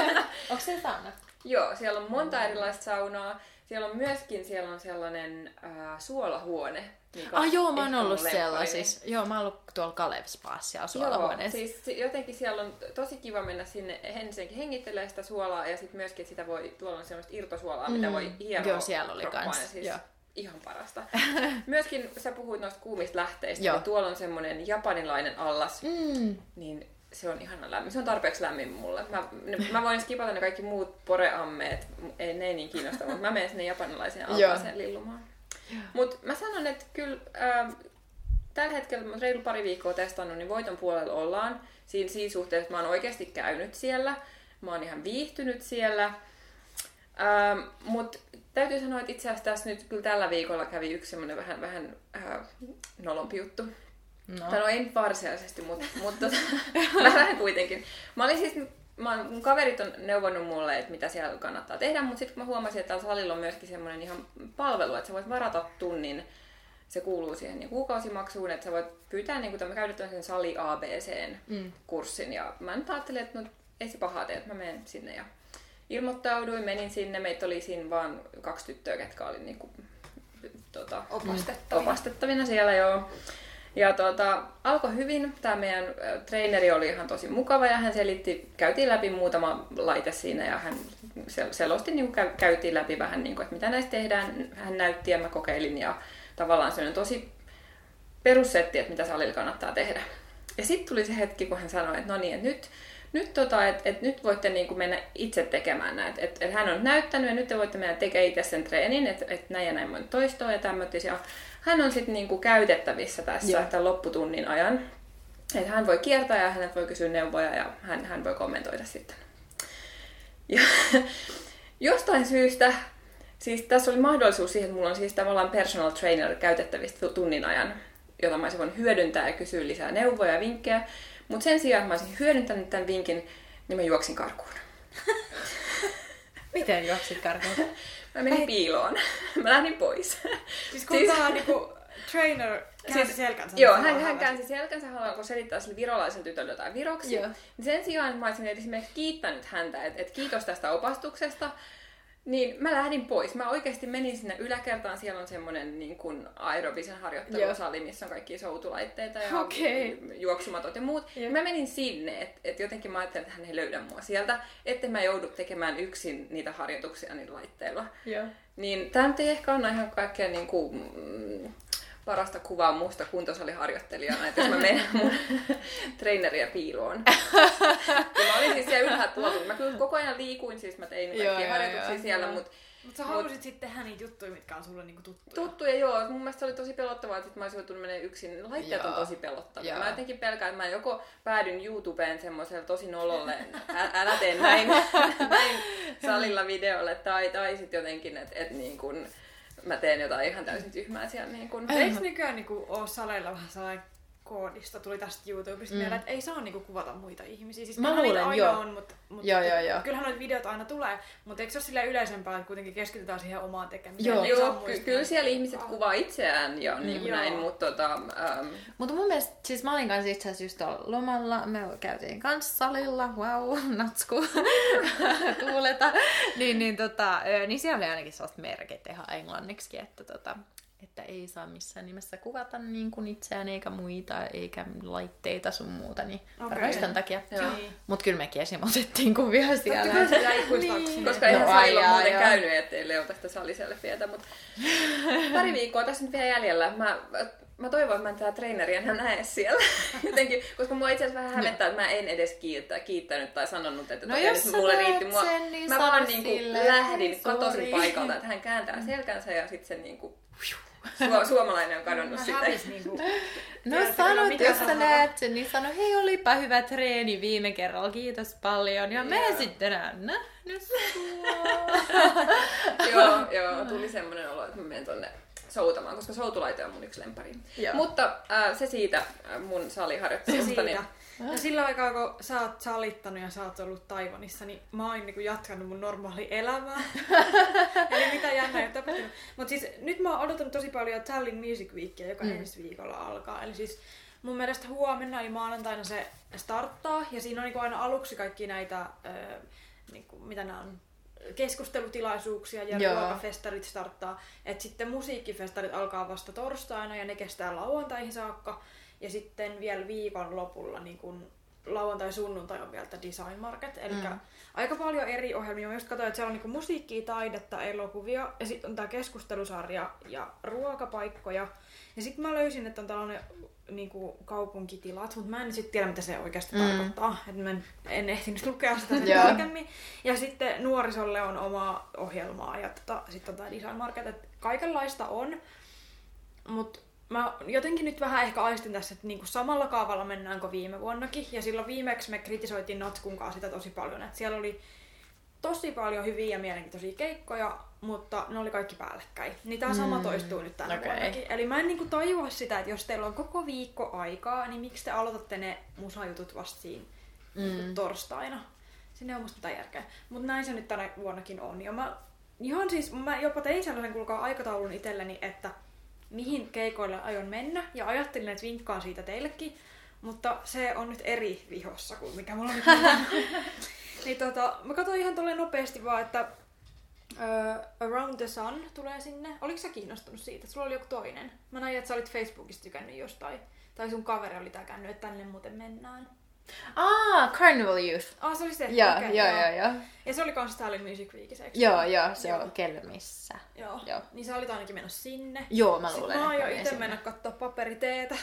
Onko se sauna? Joo, siellä on monta erilaista saunaa. Siellä on myöskin siellä on sellainen ää, suolahuone. Mikä Ah joo, mä oon ollut siellä siis. Joo, mä oon ollut tuolla Kalev Spaassa Joo, suolahuoneessa. siis se- jotenkin siellä on tosi kiva mennä sinne ensinnäkin hengittelee sitä suolaa ja sitten myöskin sitä voi, tuolla on semmoista irtosuolaa, mm. mitä voi hieroa Joo, siellä oli kroppaan, kans, ja Siis joo. ihan parasta. myöskin sä puhuit noista kuumista lähteistä, Joo. ja tuolla on semmoinen japanilainen allas, Mm. niin se on ihana lämmin. Se on tarpeeksi lämmin mulle. Mä, ne, mä voin skipata ne kaikki muut poreammeet, ei ne ei niin kiinnosta, mutta mä menen sinne japanilaiseen Joo. altaaseen lillumaan. Mutta mä sanon, että kyllä äh, tällä hetkellä mä reilu pari viikkoa testannut, niin voiton puolella ollaan. Siinä, siinä suhteessa, että mä oon oikeasti käynyt siellä. Mä oon ihan viihtynyt siellä. Ähm, Mutta täytyy sanoa, että itse asiassa tässä nyt kyllä tällä viikolla kävi yksi semmoinen vähän, vähän äh, nolompi juttu. No. Tai no ei nyt varsinaisesti, mutta, mutta vähän kuitenkin. Mä olin siis, mä, oon- mun kaverit on neuvonnut mulle, että mitä siellä kannattaa tehdä, mutta sitten kun mä huomasin, että täällä salilla on myöskin semmoinen ihan palvelu, että sä voit varata tunnin, se kuuluu siihen niin kuukausimaksuun, että sä voit pyytää niin käydä tämmöisen sali ABC-kurssin. Ja mä nyt ajattelin, että no ei se pahaa tee, että mä menen sinne ja ilmoittauduin, menin sinne, meitä oli siinä vaan kaksi tyttöä, ketkä oli niin kuin, tota, Opastettavina. opastettavina siellä joo. Ja tota, alkoi hyvin. Tämä meidän treeneri oli ihan tosi mukava ja hän selitti, käytiin läpi muutama laite siinä ja hän sel- selosti, niin kuin käy- käytiin läpi vähän, niin kuin, että mitä näistä tehdään. Hän näytti ja mä kokeilin ja tavallaan se on tosi perussetti, että mitä salilla kannattaa tehdä. Ja sitten tuli se hetki, kun hän sanoi, että no niin, että nyt, nyt, tota, et, et nyt voitte niinku mennä itse tekemään näitä. Et, et hän on näyttänyt ja nyt te voitte mennä tekemään itse sen treenin, että et näin ja näin toistoa ja tämmöisiä. Hän on sitten niinku käytettävissä tässä Joo. tämän lopputunnin ajan. Et hän voi kiertää ja hänet voi kysyä neuvoja ja hän, hän voi kommentoida sitten. Ja jostain syystä, siis tässä oli mahdollisuus siihen, että mulla on siis tavallaan personal trainer käytettävissä tu- tunnin ajan, jota mä olisin voinut hyödyntää ja kysyä lisää neuvoja ja vinkkejä. Mutta sen sijaan, että mä olisin hyödyntänyt tämän vinkin, niin mä juoksin karkuun. Miten juoksit karkuun? Mä menin piiloon. Mä lähdin pois. Siis kun Siis- tää on niinku trainer käänsi Siis- selkänsä. Joo, hän, hän käänsi selkänsä, hän alkoi selittää sille virolaiselle tytölle jotain viroksi. Joo. Niin sen sijaan, että mä olisin esimerkiksi kiittänyt häntä, että, että kiitos tästä opastuksesta, niin mä lähdin pois. Mä oikeasti menin sinne yläkertaan, siellä on semmoinen niin kuin aerobisen harjoittelusali, missä on kaikki soutulaitteita ja Okei. juoksumatot ja muut. Joo. Mä menin sinne, että et jotenkin mä ajattelin, että hän ei löydä mua sieltä, että mä joudu tekemään yksin niitä harjoituksia niillä laitteilla. Joo. Niin tämä nyt ei ehkä ole ihan kaikkein niin kuin, mm, parasta kuvaa musta kuntosaliharjoittelijana, että jos mä menen mun treeneriä piiloon. ja mä olin siis siellä ylhäällä puolella. Mä kyllä koko ajan liikuin, siis mä tein Joo, kaikkia joo, harjoituksia joo, siellä, mutta Mutta sä halusit sitten tehdä niitä juttuja, mitkä on sulle niinku tuttuja. tuttuja joo. Mun mielestä se oli tosi pelottavaa, että sit mä olisin joutunut menemään yksin. Laitteet on Joo. tosi pelottavia. Joo. Mä jotenkin pelkään, että mä joko päädyn YouTubeen semmoiselle tosi nololle, ä- älä tee näin, näin salilla videolle, tai, tai sitten jotenkin, että et niin kun mä teen jotain ihan täysin tyhmää siellä niin kun. Eikö nykyään niinku oo saleilla vähän sellainen koodisto, tuli tästä YouTubesta mm. mieleen, että ei saa niinku kuvata muita ihmisiä. Siis Mä luulen, aina joo. on, mutta, mutta Joo, joo, joo. kyllähän noita videot aina tulee, mutta eikö se ole silleen yleisempää, että kuitenkin keskitytään siihen omaan tekemiseen? Joo. Joo, ky- kyllä siellä ihmiset kuvaa itseään ja niin kuin Joo. näin, mutta tota, ähm, Mutta mun mielestä, siis mä olin kanssa itse asiassa just tuolla lomalla, me käytiin kanssa salilla, wow, natsku, tuuleta, niin, niin, tota, niin siellä oli ainakin sellaiset merkit ihan englanniksi, että, tota, että ei saa missään nimessä kuvata niin kuin itseään eikä muita, eikä laitteita sun muuta, niin tämän takia. Joo. Niin. Mut kyllä mekin esim. otettiin kuvia siellä. Kyllä kuistaakseni. Niin. koska No, eihän ai salilla muuten joo. käynyt, ettei Leo tästä saliselfietä, mutta pari viikkoa tässä nyt vielä jäljellä. Mä mä toivon, että mä en tätä treeneriä enää näe siellä. Jotenkin, koska mua itse asiassa vähän hävettää, että mä en edes kiittää, kiittänyt tai sanonut, että No jos mulle riitti. Mua, sen, niin mä vaan niinku lähdin, katosin paikalta, että hän kääntää selkänsä ja sitten se niinku, su- suomalainen on kadonnut sitten. niinku... No Tiedätkö, sanot, mikä jos sä näet sen, niin sano, hei olipa hyvä treeni viime kerralla, kiitos paljon. Ja Joo. sitten enää nähnyt sua. joo, joo, tuli semmoinen olo, että mä menen tonne soutamaan, koska soutulaite on mun yksi lempari. Joo. Mutta äh, se siitä äh, mun Se saliharjoittelusta. siitä. Niin, Ja sillä aikaa, kun sä oot salittanut ja sä oot ollut Taiwanissa, niin mä oon niinku jatkanut mun normaali elämää. Eli mitä jännä ei ole tapahtunut. Mutta siis nyt mä oon odotanut tosi paljon Tallinn Music Weekia, joka mm. ensi viikolla alkaa. Eli siis mun mielestä huomenna eli maanantaina se starttaa. Ja siinä on niinku aina aluksi kaikki näitä, ö, niinku, mitä nämä on, keskustelutilaisuuksia ja Joo. ruokafestarit starttaa. Et sitten musiikkifestarit alkaa vasta torstaina ja ne kestää lauantaihin saakka. Ja sitten vielä viikon lopulla niin kun lauantai-sunnuntai on vielä Design Market. Eli mm. aika paljon eri ohjelmia. Mä just katsoin, että siellä on niin musiikkia, taidetta, elokuvia ja sitten on tämä keskustelusarja ja ruokapaikkoja. Ja sitten mä löysin, että on tällainen niin kuin kaupunkitilat, mutta mä en sitten tiedä, mitä se oikeasti mm. tarkoittaa. Et mä en, en ehtinyt lukea sitä sen tarkemmin. Ja sitten nuorisolle on oma ohjelmaa ja tota, sitten on tämä Design Market. Et kaikenlaista on, mutta mä jotenkin nyt vähän ehkä aistin tässä, että niinku samalla kaavalla mennään kuin viime vuonnakin. Ja silloin viimeksi me kritisoitiin Natskun kanssa sitä tosi paljon, että siellä oli tosi paljon hyviä ja mielenkiintoisia keikkoja, mutta ne oli kaikki päällekkäin. Niin tämä sama toistuu nyt tänä okay. vuonnakin. Eli mä en niinku tajua sitä, että jos teillä on koko viikko aikaa, niin miksi te aloitatte ne musajutut vasta siinä mm. torstaina? Siinä ei ole musta mitään järkeä. Mutta näin se nyt tänä vuonnakin on. Ja mä ihan siis, mä jopa tein sellaisen kuulkaa aikataulun itselleni, että mihin keikoille aion mennä. Ja ajattelin, että vinkkaan siitä teillekin. Mutta se on nyt eri vihossa kuin mikä mulla nyt on. niin tota, mä katsoin ihan tolleen nopeasti vaan, että uh, Around the Sun tulee sinne. Oliko sä kiinnostunut siitä? Sulla oli joku toinen. Mä näin, että sä olit Facebookista tykännyt jostain. Tai sun kaveri oli tykännyt, että tänne muuten mennään. Ah, Carnival Youth. Ah, se oli se. Joo, okei, joo, joo, joo. Ja se oli kans Tallinn Music Weekissä, eikö? Joo, joo, se Joo. on Kelmissä. Joo. Joo. Niin sä olit ainakin menossa sinne. Joo, mä Sitten luulen, mä aion itse mennä katsoa paperiteetä.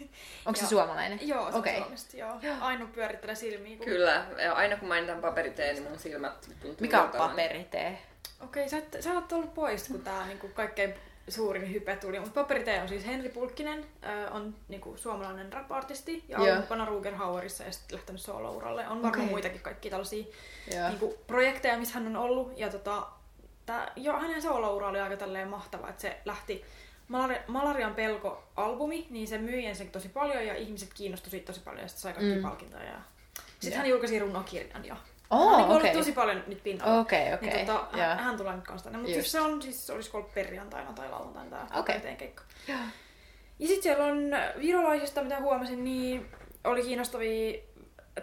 Onko se Joo. suomalainen? Joo, se Okei. on Suomesta, joo. Aino pyörittelee silmiä. Kun... Kyllä, ja aina kun mainitaan paperiteen, niin mun silmät tuntuu Mikä on paperitee? Okei, sä, et, sä oot ollut pois, kun tää niinku, kaikkein suurin hype tuli. Mutta paperitee on siis Henri Pulkkinen, äh, on niinku, suomalainen rap-artisti ja on mukana Ruger Hauerissa ja sitten lähtenyt solo-uralle. On varmaan Okei. muitakin kaikki tällaisia Joo. niinku, projekteja, missä hän on ollut. Ja tota, tää, jo, hänen solo-ura oli aika tälleen mahtava, että se lähti Malari- Malarian pelko-albumi, niin se myi ensin tosi paljon ja ihmiset kiinnostui siitä tosi paljon ja sitten sai kaikki Mm. palkintoja. Ja... Sitten Joo. hän julkaisi runokirjan ja Oo, hän on niinku okei. tosi paljon nyt pinnalla. Okei, okei. Niin tota, hän, hän tulee nyt kanssa tänne. Mutta siis se on, siis olisiko ollut perjantaina tai lauantaina tämä okay. keikka. Ja sitten siellä on virolaisista, mitä huomasin, niin oli kiinnostavia.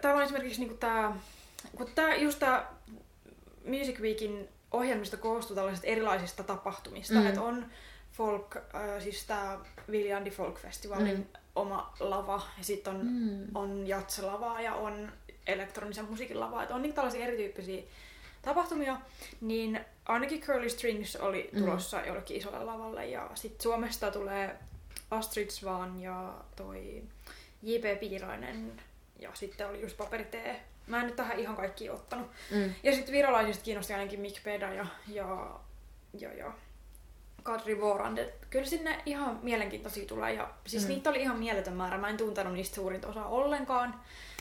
Täällä on esimerkiksi niinku tää, kun tää, just tää Music Weekin ohjelmista koostuu tällaisista erilaisista tapahtumista. Mm. Että on folk, äh, siis tää Viljandi Folk Festivalin Mm. oma lava, ja sitten on, Mm. on jatselavaa ja on elektronisen musiikin lavaa. Että on niin tällaisia erityyppisiä tapahtumia, niin ainakin Curly Strings oli Mm. tulossa jollekin isolle lavalle ja sitten Suomesta tulee Astrid Svan ja toi J.P. Piirainen ja sitten oli just paperitee. Mä en nyt tähän ihan kaikki ottanut. Mm. Ja sitten virolaisista kiinnosti ainakin Mick Peda ja, ja, ja, ja Kadri Vorand. Et Kyllä sinne ihan mielenkiintoisia tulee. Ja siis Mm. niitä oli ihan mieletön määrä. Mä en tuntenut niistä suurinta osaa ollenkaan.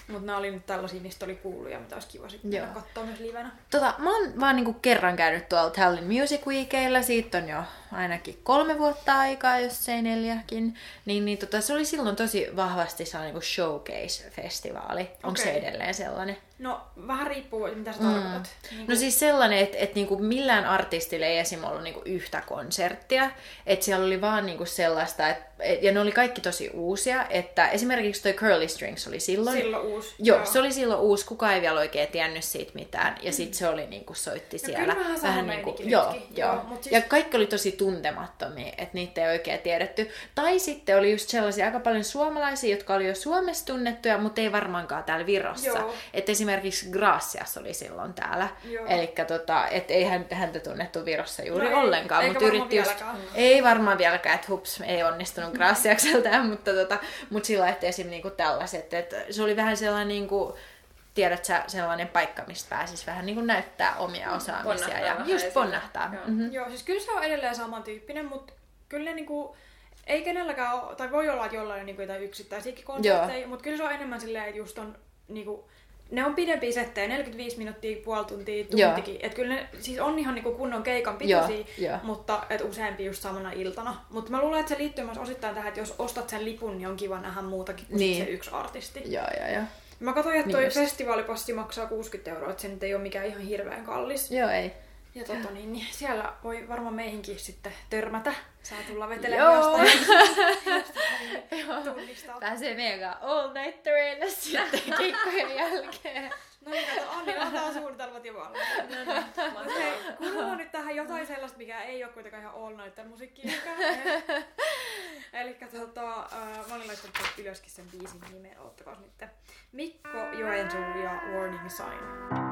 Mutta nämä oli nyt tällaisia, mistä oli kuullut ja mitä olisi kiva sitten mennä katsoa myös livenä. Tota, mä oon vaan niinku kerran käynyt tuolla Tallinn Music Weekillä, siitä on jo ainakin kolme vuotta aikaa, jos ei neljäkin. Niin, niin tota, se oli silloin tosi vahvasti sellainen niinku showcase-festivaali. Onko se edelleen sellainen? No, vähän riippuu, mitä sä Mm. tarkoitat. Niin No siis sellainen, että et niinku millään artistille ei esim. ollut niinku yhtä konserttia. Että siellä oli vaan niinku sellaista, et, et, ja ne oli kaikki tosi uusia. Että esimerkiksi toi Curly Strings oli silloin. silloin uusi. Joo, se oli silloin uusi, kukaan ei vielä oikein tiennyt siitä mitään. Ja sitten se oli niinku, soitti No siellä. kyllä vähän niinku, joo, joo. joo, mut siis- Ja kaikki oli tosi tuntemattomia, että niitä ei oikein tiedetty. Tai sitten oli just sellaisia aika paljon suomalaisia, jotka oli jo Suomessa tunnettuja, mutta ei varmaankaan täällä Virossa. Että esim. esimerkiksi Gracias oli silloin täällä. Eli tota, et ei hän, häntä tunnettu Virossa juuri No ei, ollenkaan, mutta yritti just, vieläkään. ei varmaan vieläkään, että hups, ei onnistunut Graciakseltään, mutta, tota, mutta sillä että esim. Niinku tällaiset, että se oli vähän sellainen niinku, tiedät sä, sellainen paikka, mistä pääsis vähän niinku näyttää omia osaamisia Ponnahtaa ja vähän just esille. ponnahtaa. Joo. Mm-hmm. Joo, siis kyllä se on edelleen samantyyppinen, mutta kyllä ne niinku, ei kenelläkään ole, tai voi olla, että jollain on niinku jotain yksittäisiäkin konsertteja, mutta kyllä se on enemmän silleen, että just on niinku, ne on pidempiä settejä, 45 minuuttia, puoli tuntia, tuntikin. Että kyllä ne siis on ihan niinku kunnon keikan Joo, pituisia, joo. mutta et useampi just samana iltana. Mutta mä luulen, että se liittyy myös osittain tähän, että jos ostat sen lipun, niin on kiva nähdä muutakin kuin Niin. se yksi artisti. Joo, joo, joo. Mä katsoin, että Niin toi just. festivaalipassi maksaa 60 euroa, että se nyt ei ole mikään ihan hirveän kallis. Joo, ei. Ja tota, niin, niin siellä voi varmaan meihinkin sitten törmätä. Saa tulla vetelemään Joo. jostain. Pääsee mega all nightterille sitten keikkojen jälkeen. No niin, kato, Anni, laitetaan suunnitelmat valmiina. Mut hei, kuuluu nyt tähän jotain sellaista, mikä ei ole kuitenkaan ihan all nighter musiikkiikään. Eli tota, äh, mä olin laittanut ylöskin sen biisin nimen, oottakaa nyt. Mikko Joensuu ja Warning Sign.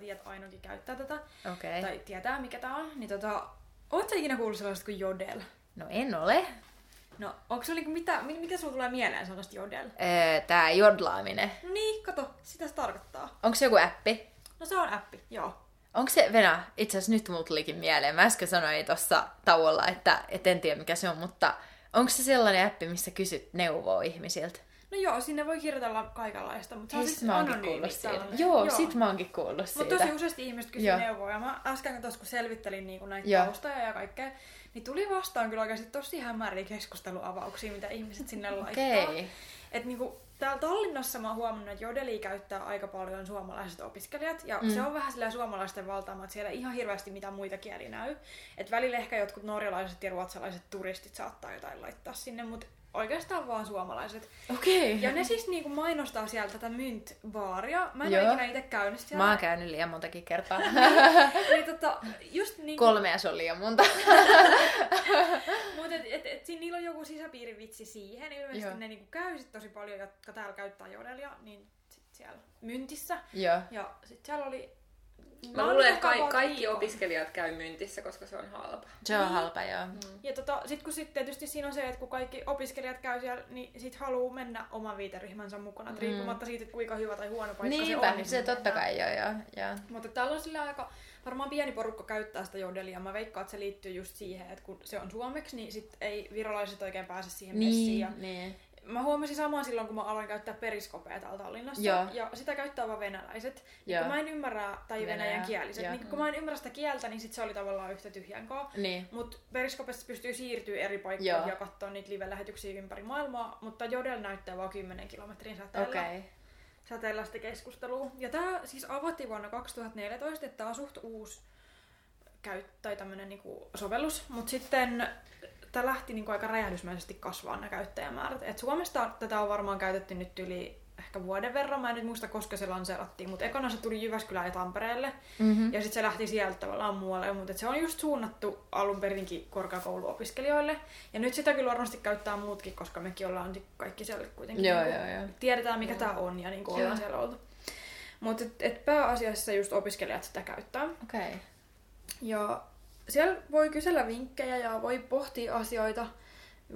Tiedä, että Ainokin käyttää tätä. Okay. tai tietää mikä tää on, niin tota, ootko ikinä kuullut sellaista kuin Jodel? No en ole. No, onko se niinku mitä, mi- mitä sulla tulee mieleen sellaista Jodel? Öö, tää jodlaaminen. Niin, kato, sitä se tarkoittaa. Onko se joku appi? No se on appi, joo. Onko se, Venä, itse asiassa nyt mulla tulikin mieleen, mä äsken sanoin tuossa tauolla, että et en tiedä mikä se on, mutta onko se sellainen appi, missä kysyt neuvoa ihmisiltä? No joo, sinne voi kirjoitella kaikenlaista, mutta se on siis sit mä oonkin anonyymi kuullut siitä. tällainen. Joo, joo, sit mä oonkin kuullut siitä. Mutta tosi useasti ihmiset kysyy Joo. neuvoa. Ja mä äsken tuossa kun selvittelin niinku näitä Joo. taustoja ja kaikkea, niin tuli vastaan kyllä oikeasti tosi hämäriä keskusteluavauksia, mitä ihmiset sinne laittaa. Okei. Et niinku, täällä Tallinnassa mä oon huomannut, että Jodeli käyttää aika paljon suomalaiset opiskelijat. Ja Mm. se on vähän sillä suomalaisten valtaama, että siellä ihan hirveästi mitään muita kieliä näy. Et välillä ehkä jotkut norjalaiset ja ruotsalaiset turistit saattaa jotain laittaa sinne, mutta oikeastaan vaan suomalaiset. Okei. Ja ne siis niinku mainostaa siellä tätä Mynt-baaria. Mä en ole Joo. ikinä itse käynyt siellä. Mä oon käynyt liian montakin kertaa. Niin tota, just niinku, Kolmea se on liian monta. Mutta et, et, et, siinä niillä on joku sisäpiirivitsi siihen. Ilmeisesti Joo. ne niinku käy sit tosi paljon, jotka täällä käyttää jodelia, niin sit siellä myntissä. Joo. Ja sit siellä oli... Mä oon luulen, että ka- kaikki viikon. opiskelijat käy myntissä, koska se on halpa. Se on halpa, joo. Ja tota, sit kun sit tietysti siinä on se, että kun kaikki opiskelijat käy siellä, niin sit haluu mennä oman viiteryhmänsä mukana, mm. riippumatta siitä, että kuinka hyvä tai huono paikka se Niinpä, on. niin se sinne totta mennään. kai joo, joo. joo. Mutta täällä on sillä aika, varmaan pieni porukka käyttää sitä jodelia. Mä veikkaan, että se liittyy just siihen, että kun se on suomeksi, niin sit ei virolaiset oikein pääse siihen messiin. Ja Niin, niin. Mä huomasin samaa silloin, kun mä aloin käyttää periskopea täällä Tallinnassa. Joo. Ja sitä käyttää vaan venäläiset. Niin Joo. kun mä en ymmärrä, tai Venäjä, venäjän kieliset. Niin kun mä en ymmärrä sitä kieltä, niin sit se oli tavallaan yhtä tyhjänkaa. Niin. Mutta periskopessa pystyy siirtyä eri paikkoihin Joo. ja katsoa niitä live-lähetyksiä ympäri maailmaa. Mutta Jodel näyttää vaan 10 kilometrin säteellä. Okay. säteellä sitä keskustelua. Ja tämä siis avattiin vuonna 2014, että tämä on suht uusi käyt, tai tämmönen niinku sovellus, mutta sitten tämä lähti niinku aika räjähdysmäisesti kasvaa nämä käyttäjämäärät. Et Suomesta tätä on varmaan käytetty nyt yli ehkä vuoden verran, mä en nyt muista koska se lanseerattiin, mutta ekana se tuli Jyväskylään ja Tampereelle, Mm-hmm. ja sitten se lähti sieltä tavallaan muualle, mutta se on just suunnattu alun perinkin korkeakouluopiskelijoille. Ja nyt sitä kyllä varmasti käyttää muutkin, koska mekin ollaan kaikki siellä kuitenkin. Joo, niinku- joo, joo. tiedetään mikä tämä on ja niin kuin ollaan siellä oltu. Mutta et, et pääasiassa just opiskelijat sitä käyttää. Okei. Okay. Ja siellä voi kysellä vinkkejä ja voi pohtia asioita,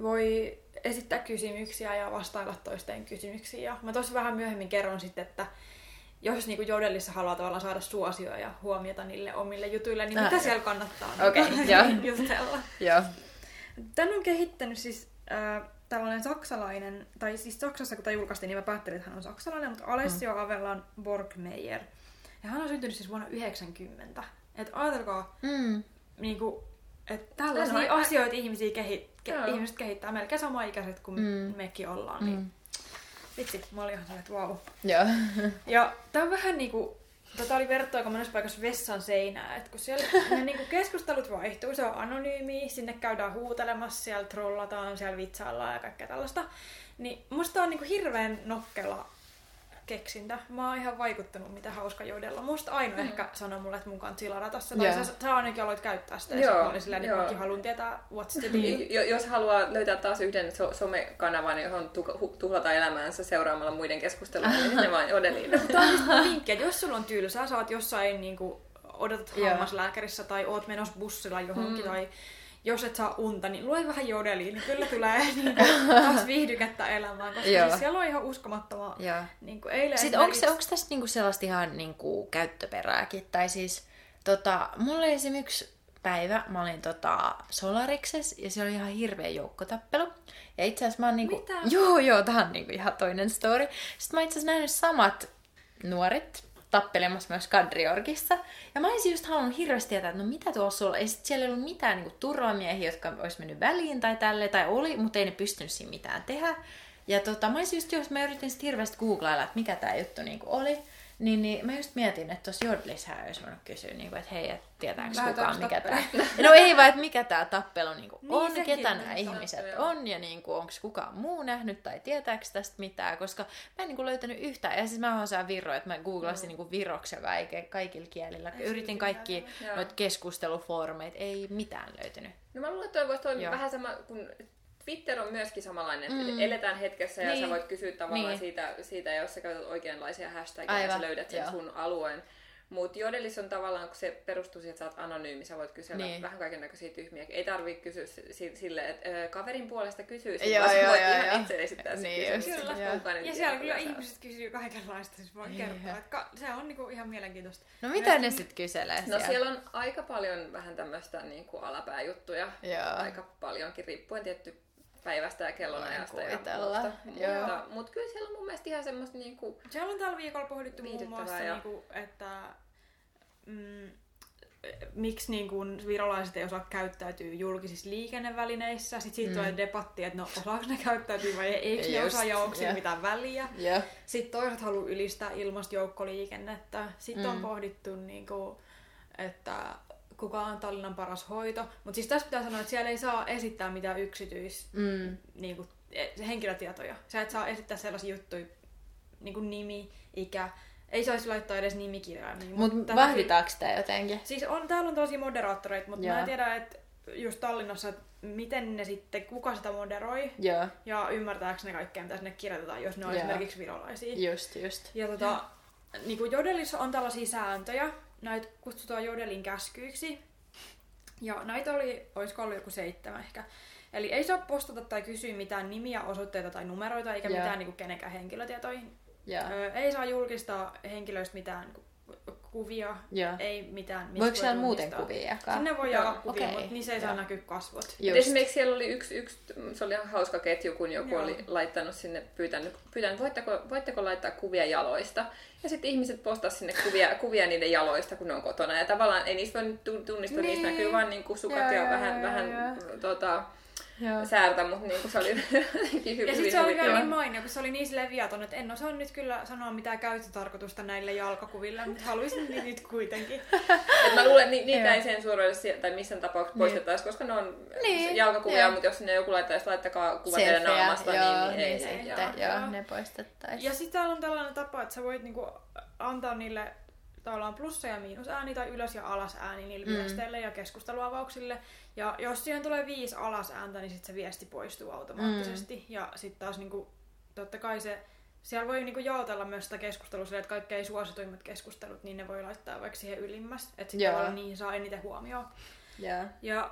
voi esittää kysymyksiä ja vastailla toisten kysymyksiin. Ja mä tuossa vähän myöhemmin kerron sitten, että jos niinku Jodelissa haluaa tavallaan saada suosioa ja huomiota niille omille jutuille, niin Ah, mitä joo. siellä kannattaa niinku joo. jutella. Joo. Tän on kehittänyt siis äh, tällainen saksalainen, tai siis Saksassa kun tämä julkaistiin, niin mä päättelin, että hän on saksalainen, mutta Alessio mm. Avellan Borgmeier. Ja hän on syntynyt siis vuonna 90. Et ajatelkaa, Mm. Niinku, että tällaisia on- asioita ihmisiä kehi, ke, Joo. ihmiset kehittää melkein sama ikäiset kuin Mm. mekin ollaan. Niin Mm. vitsi, mä olin ihan sellainen, että vau. Joo. Ja tää on vähän niinku, tätä oli verrattu aika monessa paikassa vessan seinää, että kun siellä ne niinku keskustelut vaihtuu, se on anonyymi, sinne käydään huutelemassa, siellä trollataan, siellä vitsaillaan ja kaikkea tällaista. Niin musta on niinku hirveän nokkela keksintä. Mä oon ihan vaikuttanut, mitä hauska jodella. Musta Aino ehkä sanoi mulle, että mun kanssa ladata se. Tai Joo. sä, sä ainakin aloit käyttää sitä. Ja Joo, mä olin silleen, että mäkin haluan tietää, what's the deal. Niin, jo- jos haluaa löytää taas yhden so- somekanavan, johon tu- hu- tuhlata elämäänsä seuraamalla muiden keskustelua, niin ne vaan odeliin. Tämä on mun vinkki, että jos sulla on tylsää, sä oot jossain niinku, odotat Joo. hammaslääkärissä tai oot menossa bussilla johonkin mm. tai jos et saa unta, niin lue vähän jodeliin, niin kyllä tulee niinku, taas viihdykettä elämään, koska Joo. siis siellä on ihan uskomattomaa. Joo. Niinku eilen Sitten onko, esimerkiksi- onko tässä niinku sellaista ihan niinku käyttöperääkin? Tai siis, tota, mulla oli esimerkiksi päivä, mä olin tota Solarikses ja siellä oli ihan hirveä joukkotappelu. Ja itse asiassa mä oon niinku... Mitä? Joo, joo, tää on niinku ihan toinen story. Sitten mä itse asiassa nähnyt samat nuoret tappelemassa myös Kadriorgissa. Ja mä olisin just halunnut hirveästi tietää, että no mitä tuossa. Ja sit siellä ei ollut mitään niinku turvamiehiä, jotka olisi mennyt väliin tai tälle, tai oli, mutta ei ne pystynyt siinä mitään tehdä. Ja tota, mä olisin just, jos mä yritin sit hirveästi googlailla, että mikä tää juttu niinku oli, niin, niin mä just mietin, että tuossa Jodlishän olisi voinut kysyä, niin kuin, että hei, et tietääkö kukaan, mikä tappelemaan? No ei vaan, että mikä tää tappelu niinku Niin, on, sekin ketä nämä ihmiset Joo. on ja niinku, onko kukaan muu nähnyt tai tietääkö tästä mitään, koska mä en niinku löytänyt yhtään. Ja siis mä osaan virroa, että mä googlasin niinku virroksi ja kaiken, kaikilla kielillä. Yritin kaikki noita keskustelufoorumeita, ei mitään löytynyt. No mä luulen, että toi voisi toimia vähän sama kuin Twitter on myöskin samanlainen, että Mm. eletään hetkessä ja Niin. sä voit kysyä tavallaan Niin. siitä, siitä, jos sä käytät oikeanlaisia hashtagia ja Aivan, sä löydät sen joo. sun alueen. Mutta Jodelissa on tavallaan, kun se perustuu siihen, että sä oot anonyymi, sä voit kysellä Niin. vähän kaiken näköisiä tyhmiä. Ei tarvitse kysyä si- silleen, että ö, kaverin puolesta kysyy, Joo, vaan joo, voit joo, ihan joo. itse esittää Niin niin, just, kysymyksen. joo. Kukaan ei Ja tiedä, siellä kyllä ihmiset kysyy kaikenlaista, siis voin Niin. kertoa. Ka- se on niinku ihan mielenkiintoista. No mitä ne sitten kyselee No siellä? siellä on aika paljon vähän tämmöistä niin kuin alapääjuttuja. Joo. Aika paljonkin, riippuen tietty päivästä ja kellonajasta ja muusta. joo. Mutta, mutta kyllä siellä on mun mielestä ihan semmoista niin kuin, Siellä on tällä viikolla pohdittu muun muassa, ja- niinku, että mm, miksi niin kuin virolaiset ei osaa käyttäytyä julkisissa liikennevälineissä. Sitten siitä Mm. mm. tulee debatti, että no osaako ne käyttäytyä vai eikö ne osaa ja onko joo. mitään väliä. Joo. Sitten toiset haluaa ylistää ilmasta joukkoliikennettä. Sitten Mm. on pohdittu, niin kuin, että kuka on Tallinnan paras hoito. Mutta siis tässä pitää sanoa, että siellä ei saa esittää mitään yksityis Mm. niin kuin, henkilötietoja. Sä et saa esittää sellaisia juttuja, niin kuin nimi, ikä. Ei saisi laittaa edes nimikirjaimia. Mut tämäkin- vahditaanko sitä jotenkin? Siis on, täällä on tosi moderaattoreita, mutta mä en tiedä, että just Tallinnassa, että miten ne sitten, kuka sitä moderoi Joo, ja ymmärtääkö ne kaikkea, mitä sinne kirjoitetaan, jos ne on Joo. esimerkiksi virolaisia. just, just. Ja tota, niin kuin Jodelissa on tällaisia sääntöjä, näitä kutsutaan Jodelin käskyiksi. Ja näitä oli, olisiko ollut joku seitsemän ehkä. Eli ei saa postata tai kysyä mitään nimiä, osoitteita tai numeroita, eikä Joo. mitään niin kuin kenenkään henkilötietoja. Joo. Ö, ei saa julkistaa henkilöistä mitään ku- kuvia, Joo. ei mitään. mistä Voiko voi siellä muuten kuvia? Sinne voi Joo, jakaa kuvia, okei, mutta niissä ei saa joo. näkyä kasvot. Just. Esimerkiksi siellä oli yksi, yksi, se oli ihan hauska ketju, kun joku Joo. oli laittanut sinne, pyytänyt, pyytänyt voitteko, voitteko laittaa kuvia jaloista. Ja sitten ihmiset postasivat sinne kuvia, kuvia niiden jaloista, kun ne on kotona. Ja tavallaan ei niistä voi tunnistaa, niin. niistä Niin. näkyy vaan niinku sukat Joo, ja joo, vähän, joo, vähän joo. Tota, Joo. säärtä, mutta niinku se oli jotenkin hyvin Ja sitten se oli vielä niin mainio, kun se oli niin silleen viaton, että en osaa nyt kyllä sanoa mitään käyttötarkoitusta näille jalkakuville, mutta haluaisin niitä nyt kuitenkin. Et mä luulen, että ni- niitä ei sensuroida tai missään tapauksessa poistettaisi, koska ne on Niin, jalkakuvia, joo. mutta jos sinne joku laittaisi, laittakaa kuva teidän naamasta, joo, niin, ei, niin ei, sitten, joo. joo, Joo. ne poistettaisiin. Ja sitten täällä on tällainen tapa, että sä voit niinku antaa niille tavallaan plussa- ja miinusääni tai ylös- ja alasääni niille Mm. viesteille ja keskusteluavauksille. Ja jos siihen tulee viisi alasääntä, niin sitten se viesti poistuu automaattisesti. Mm. Ja sitten taas niinku, totta kai se, siellä voi niinku jaotella myös sitä keskustelua silleen, että kaikkein suosituimmat keskustelut, niin ne voi laittaa vaikka siihen ylimmäs. Että sitten tavallaan niihin saa eniten huomioon. Joo. Ja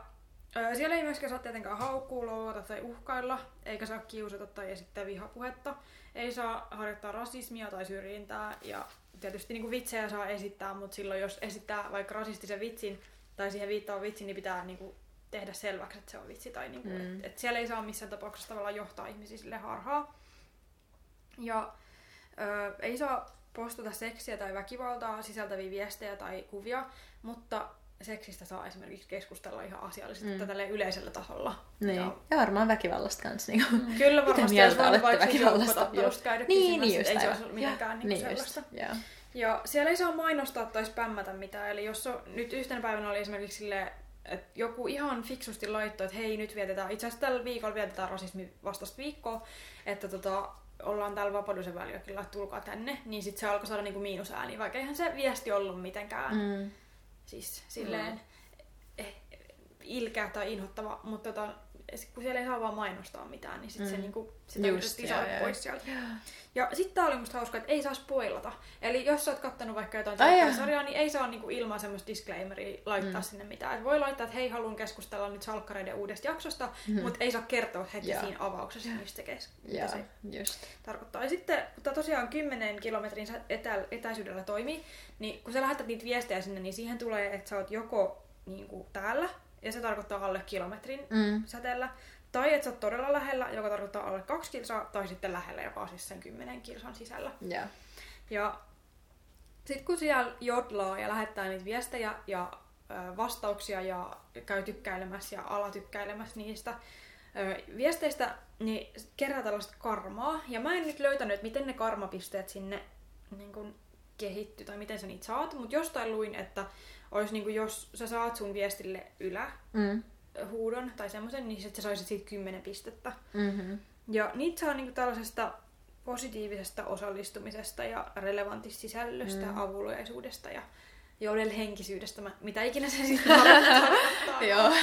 ö, siellä ei myöskään saa tietenkään haukkua, tai uhkailla, eikä saa kiusata tai esittää vihapuhetta. Ei saa harjoittaa rasismia tai syrjintää ja tietysti niin vitsejä saa esittää, mutta silloin jos esittää vaikka rasistisen vitsin tai siihen viittaavan vitsin, niin pitää niin kuin, tehdä selväksi, että se on vitsi. Tai niin kuin, Mm. et, et siellä ei saa missään tapauksessa tavallaan johtaa ihmisiä sille harhaa. Ja ö, ei saa postata seksiä tai väkivaltaa sisältäviä viestejä tai kuvia, mutta seksistä saa esimerkiksi keskustella ihan asiallisesti Mm. mm. tällä yleisellä tasolla. Niin. Ja Ja varmaan väkivallasta kanssa. Niin kuin. Kyllä Mitä varmasti voinut olette vaikka siis väkivallasta? käydä Niin, niin kysymässä, just ei se olisi ollut mitenkään niin niin sellaista. just. Joo. Ja siellä ei saa mainostaa tai spämmätä mitään. Eli jos on, nyt yhtenä päivänä oli esimerkiksi sille, että joku ihan fiksusti laittoi, että hei nyt vietetään, itse asiassa tällä viikolla vietetään rasismin vastaista viikkoa, että tota, ollaan täällä Vapaududen väliökillä, tulkaa tänne, niin sitten se alkoi saada niinku miinusääniä, vaikka eihän se viesti ollut mitenkään Mm. Siis silleen eh, ilkeä tai inhottava, mutta tota, kun siellä ei saa vaan mainostaa mitään, niin sit mm. se Mm. niinku, sitä Just, yritettiin saada joo. pois sieltä. Ja sitten tää oli musta hauska, että ei saa spoilata. Eli jos sä oot kattanut vaikka jotain Ai jaa. sarjaa, niin ei saa niinku ilman semmoista disclaimeria laittaa Mm. sinne mitään. Et voi laittaa, että hei, haluan keskustella nyt salkkareiden uudesta jaksosta, Mhm. mutta ei saa kertoa heti Joo. siinä avauksessa, mistä se, kes- Joo, se just. tarkoittaa. Ja sitten, tämä tosiaan 10 kilometrin etä- etäisyydellä toimii, niin kun sä lähetät niitä viestejä sinne, niin siihen tulee, että sä oot joko niin kuin täällä, ja se tarkoittaa alle kilometrin Mm. säteellä, tai että sä oot todella lähellä, joka tarkoittaa alle kaksi kilsaa, tai sitten lähellä, joka on siis sen 10 kilsan sisällä. Joo. Ja sitten kun siellä jodlaa ja lähettää niitä viestejä ja vastauksia ja käy tykkäilemässä ja alatykkäilemässä niistä viesteistä, niin kerää tällaista karmaa. Ja mä en nyt löytänyt, että miten ne karmapisteet sinne niin kun, kehittyy tai miten sä niitä saat, mutta jostain luin, että olisi niin kun, jos sä saat sun viestille ylä Mm. huudon tai semmoisen, niin sit sä saisit siitä 10 pistettä. Mm-hmm. Ja niitä saa niinku tällaisesta positiivisesta osallistumisesta ja relevantista sisällöstä, Mm. mm. avuliaisuudesta ja joudel henkisyydestä, mä- mitä ikinä se sitten. Joo.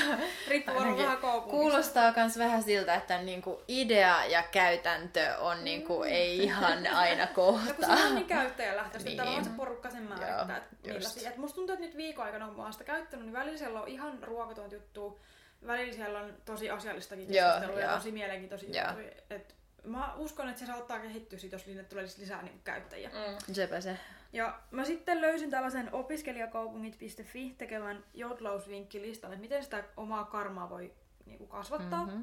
Riippuu varmaan vähän kaupungista. Kuulostaa myös vähän siltä, että niinku idea ja käytäntö on niinku ei ihan aina Ja kun se kohtaa. on niin käyttäjälähtöistä, niin. Tavallaan se porukka sen määrittää, että millaisia. Et musta tuntuu, että nyt viikon aikana, kun mä oon sitä käyttänyt, niin välillä siellä on ihan ruokatonta juttua, välillä siellä on tosi asiallistakin keskustelua ja tosi mielenkiintoisia juttuja. Mä uskon, että se saattaa kehittyä jos sinne tulee lisää niin käyttäjiä. Mm. Sepä se. Ja mä sitten löysin tällaisen opiskelijakaupungit.fi tekevän jodlausvinkkilistan, että miten sitä omaa karmaa voi niinku kasvattaa. Mhm.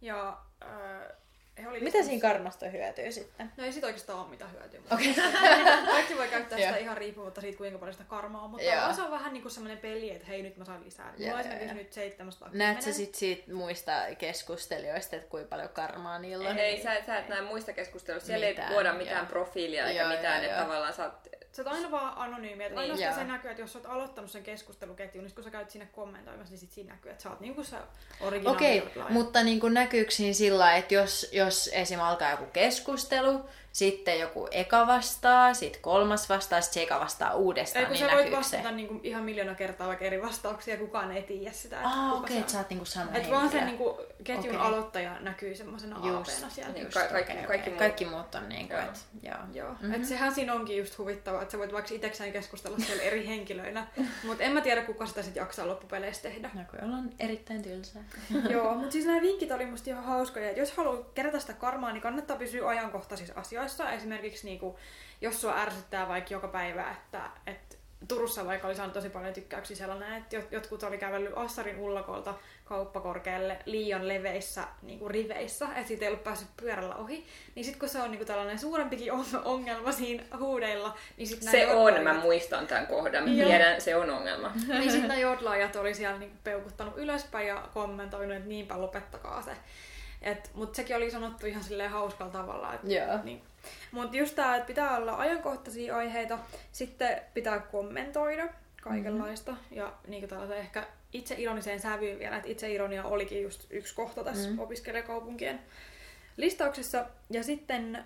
Ja äh, he oli Mitä siinä karmasta hyötyy sitten? No ei siitä oikeastaan ole mitään hyötyä. mutta Okei. Kaikki voi käyttää sitä ihan riippumatta siitä, kuinka paljon sitä karmaa on. Mutta tavallaan se on vähän niin kuin semmoinen peli, että hei nyt mä saan lisää. Mulla joo, esimerkiksi joo. nyt 700 Näet sä sit siitä muista keskustelijoista, että kuinka paljon karmaa niillä on? Ei, sä, et- sä et näe muista keskusteluista. Siellä Mitään, ei luoda mitään joo. profiilia eikä Joo, mitään, joo, että joo. tavallaan sä oot... Se on aina vaan anonyymiä. Että Niin. ainoastaan se näkyy, että jos sä oot aloittanut sen keskusteluketjun, niin kun sä käyt sinne kommentoimassa, niin sit siinä näkyy, että sä oot niinku se originaali Okei, jodlaaja. mutta niin näkyykö siinä sillä että jos, jos esim. alkaa joku keskustelu, sitten joku eka vastaa, sitten kolmas vastaa, sitten se eka vastaa uudestaan, Ei, kun niin sä voit vastata se? niinku ihan miljoona kertaa vaikka eri vastauksia, ja kukaan ei tiedä sitä. että Ah, kuka okei, että on. sä oot niinku sama Et vaan se niinku ketjun Okei. aloittaja näkyy semmoisena aapeena siellä. Niin, just, ka- kaikki- okei, kaikki muut. kaikki muut on niinku, Joo. et, joo. Joo, Mhm. mm-hmm. että sehän siinä onkin just huvittavaa, että sä voit vaikka itsekseen keskustella siellä eri henkilöinä, mutta en mä tiedä kuka sitä sitten jaksaa loppupeleissä tehdä. No, kun on erittäin tylsää. Joo, mutta siis nämä vinkit oli musta ihan hauskoja. Et jos haluaa kerätä sitä karmaa, niin kannattaa pysyä ajankohtaisissa asioissa. Esimerkiksi niinku, jos sua ärsyttää vaikka joka päivä, että, että Turussa vaikka oli saanut tosi paljon tykkäyksiä sellainen, että jot- jotkut oli kävellyt Assarin ullakolta kauppakorkealle liian leveissä niin kuin riveissä, että siitä ei ollut päässyt pyörällä ohi, niin sitten kun se on niin kuin tällainen suurempikin on- ongelma siinä huudeilla, niin sitten Se on, mä muistan tämän kohdan. Mä tiedän, se on ongelma. niin sitten nämä jodlaajat oli siellä niinku peukuttanut ylöspäin ja kommentoinut, että niinpä lopettakaa se. Et, mut sekin oli sanottu ihan silleen hauskalla tavalla. Et, Joo. niin. Mutta just tää, että pitää olla ajankohtaisia aiheita, sitten pitää kommentoida kaikenlaista. Mm-hmm. Ja niinku tällaisen ehkä itse ironiseen sävyyn vielä, että itse ironia olikin just yksi kohta tässä mm. opiskelijakaupunkien listauksessa. Ja sitten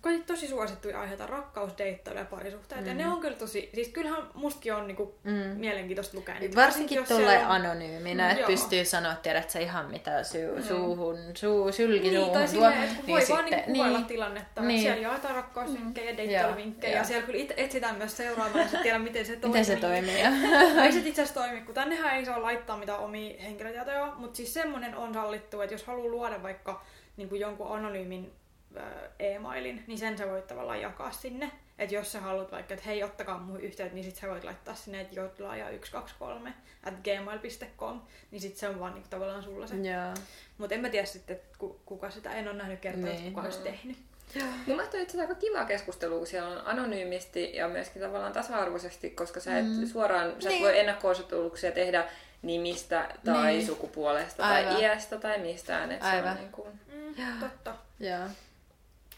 kai tosi suosittuja aiheita, rakkaus, deittailu ja parisuhteet. Mm. Ja ne on kyllä tosi, siis kyllähän mustakin on niinku Mm. mielenkiintoista lukea niitä. Varsinkin tuolla on- anonyyminä, että Joo. pystyy sanoa, tiedät sä ihan mitä su- suuhun, suu, sylki Niin, suuhun tuo. silleen, että kun voi vaan sitten- niinku kuvailla tilannetta. Niin. Niin. Siellä jaetaan rakkausvinkkejä, deittailuvinkkejä Joo, ja siellä kyllä it- etsitään myös seuraavana, että tiedä miten se toimii. Miten se toimii? ja- ei se itse asiassa toimi, kun tännehän ei saa laittaa mitään omia henkilötietoja, mutta siis semmonen on sallittu, että jos haluaa luoda vaikka niin kuin jonkun anonyymin e-mailin, niin sen sä voit tavallaan jakaa sinne. Että jos sä haluat vaikka, että hei, ottakaa muuhun yhteyttä, niin sit sä voit laittaa sinne, että jotlaaja123 at gmail.com, niin sit se on vaan niinku tavallaan sulla se. Joo. Mutta en mä tiedä sitten, että ku- kuka sitä, en ole nähnyt kertoa, Niin. kuka olisi tehnyt. Mun mielestä on itse aika kiva keskustelu, kun siellä on anonyymisti ja myöskin tavallaan tasa-arvoisesti, koska sä et mm. suoraan, sä et Niin. voi ennakko-osoituksia tehdä nimistä tai Niin. sukupuolesta Aivan. tai iästä tai mistään. Et Se Aivan. on niin kuin... Mm, totta. Joo.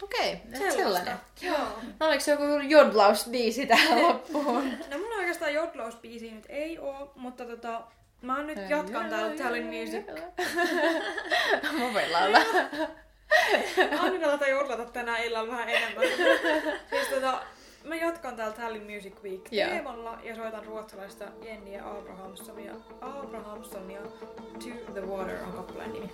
Okei, okay, Sellaista. sellainen. Joo. No, oliko se joku jodlausbiisi tähän loppuun? No mulla oikeastaan jodlausbiisiä nyt ei oo, mutta tota, mä nyt Ei, jatkan täällä Tallinn Music. Mä voin laulaa. Annina tätä jodlata tänään illalla vähän enemmän. siis tota, mä jatkan täällä Tallinn Music Week teemalla ja soitan ruotsalaista Jenniä Abrahamsonia, Abrahamsonia To the Water on kappaleen nimi.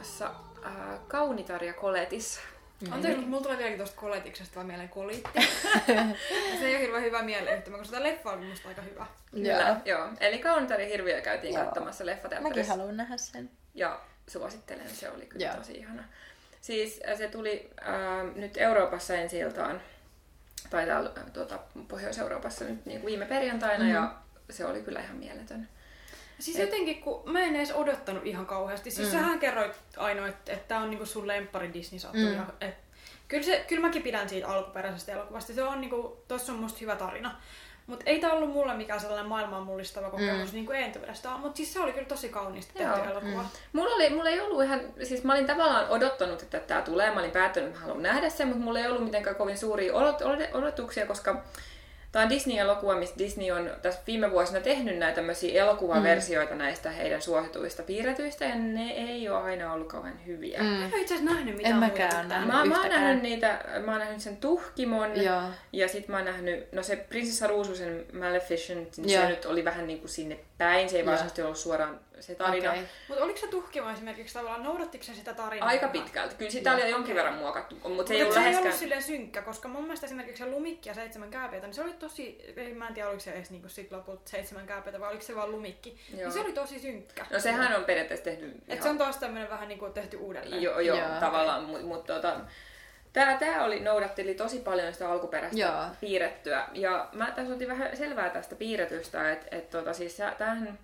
Kanssa katsomassa äh, Kaunitar ja Koletis. Anteeksi, mutta mulla tulee vieläkin tuosta koletiksesta vaan mieleen kolitti. Se ei ole hirveän hyvä mieleyhtymä, koska tämä leffa on musta aika hyvä. Kyllä, joo. Eli Kaunitar ja Hirviö käytiin Joo. katsomassa Mäkin leffateatterissa. haluan nähdä sen. Ja suosittelen, se oli kyllä Joo. tosi ihana. Siis se tuli äh, nyt Euroopassa ensi iltaan, tai täällä tuota, Pohjois-Euroopassa nyt niin kuin viime perjantaina, mm-hmm. ja se oli kyllä ihan mieletön. Siis jotenkin, kun mä en edes odottanut ihan kauheasti. Siis mm. sähän kerroit Aino, että, että tää on niinku sun lemppari Disney-sattuja. Mm. Et, kyllä, se, kyllä mäkin pidän siitä alkuperäisestä elokuvasta. Se on niinku, tossa on musta hyvä tarina. Mutta ei tää ollut mulle mikään sellainen maailman mullistava kokemus mm. niin kuin entuudesta. Mutta siis se oli kyllä tosi kauniisti tehty elokuva. Mulla, oli, mulla ei ollut ihan, siis mä olin tavallaan odottanut, että tämä tulee, mä olin päättänyt, että mä haluan nähdä sen, mutta mulla ei ollut mitenkään kovin suuria odot- odotuksia, koska tämä on Disney-elokuva, missä Disney on tässä viime vuosina tehnyt näitä tämmöisiä elokuvaversioita mm. näistä heidän suosituista piirretyistä, ja ne ei ole aina ollut kauhean hyviä. Mm. Mä en ole itse asiassa nähnyt mitään En muuta mäkään nähnyt. Mä, mä oon nähnyt niitä, mä oon nähnyt sen Tuhkimon, Joo. ja sit mä oon nähnyt, no se Prinsessa Ruususen Maleficent, niin se nyt oli vähän niin kuin sinne päin, se ei varsinaisesti ollut suoraan se tarina. Okei. Mutta oliko se tuhkima esimerkiksi tavallaan, noudattiko se sitä tarinaa? Aika pitkälti. Kyllä sitä oli jonkin verran muokattu, mutta se Mutta ei se ollut ei ollut läheskään... silleen synkkä, koska mun mielestä esimerkiksi se lumikki ja seitsemän kääpiötä, niin se oli tosi, ei, mä en tiedä oliko se edes niinku sit lopulta seitsemän kääpiötä vai oliko se vaan lumikki. Joo. Niin se oli tosi synkkä. No sehän on periaatteessa tehty Et se on taas tämmönen vähän niinku tehty uudelleen. jo, jo Joo, tavallaan, mutta mut, tota, Tää, tää oli, noudatteli tosi paljon sitä alkuperäistä Joo. piirrettyä. Ja mä tässä otin vähän selvää tästä piirretystä, että et, tota, siis tämähän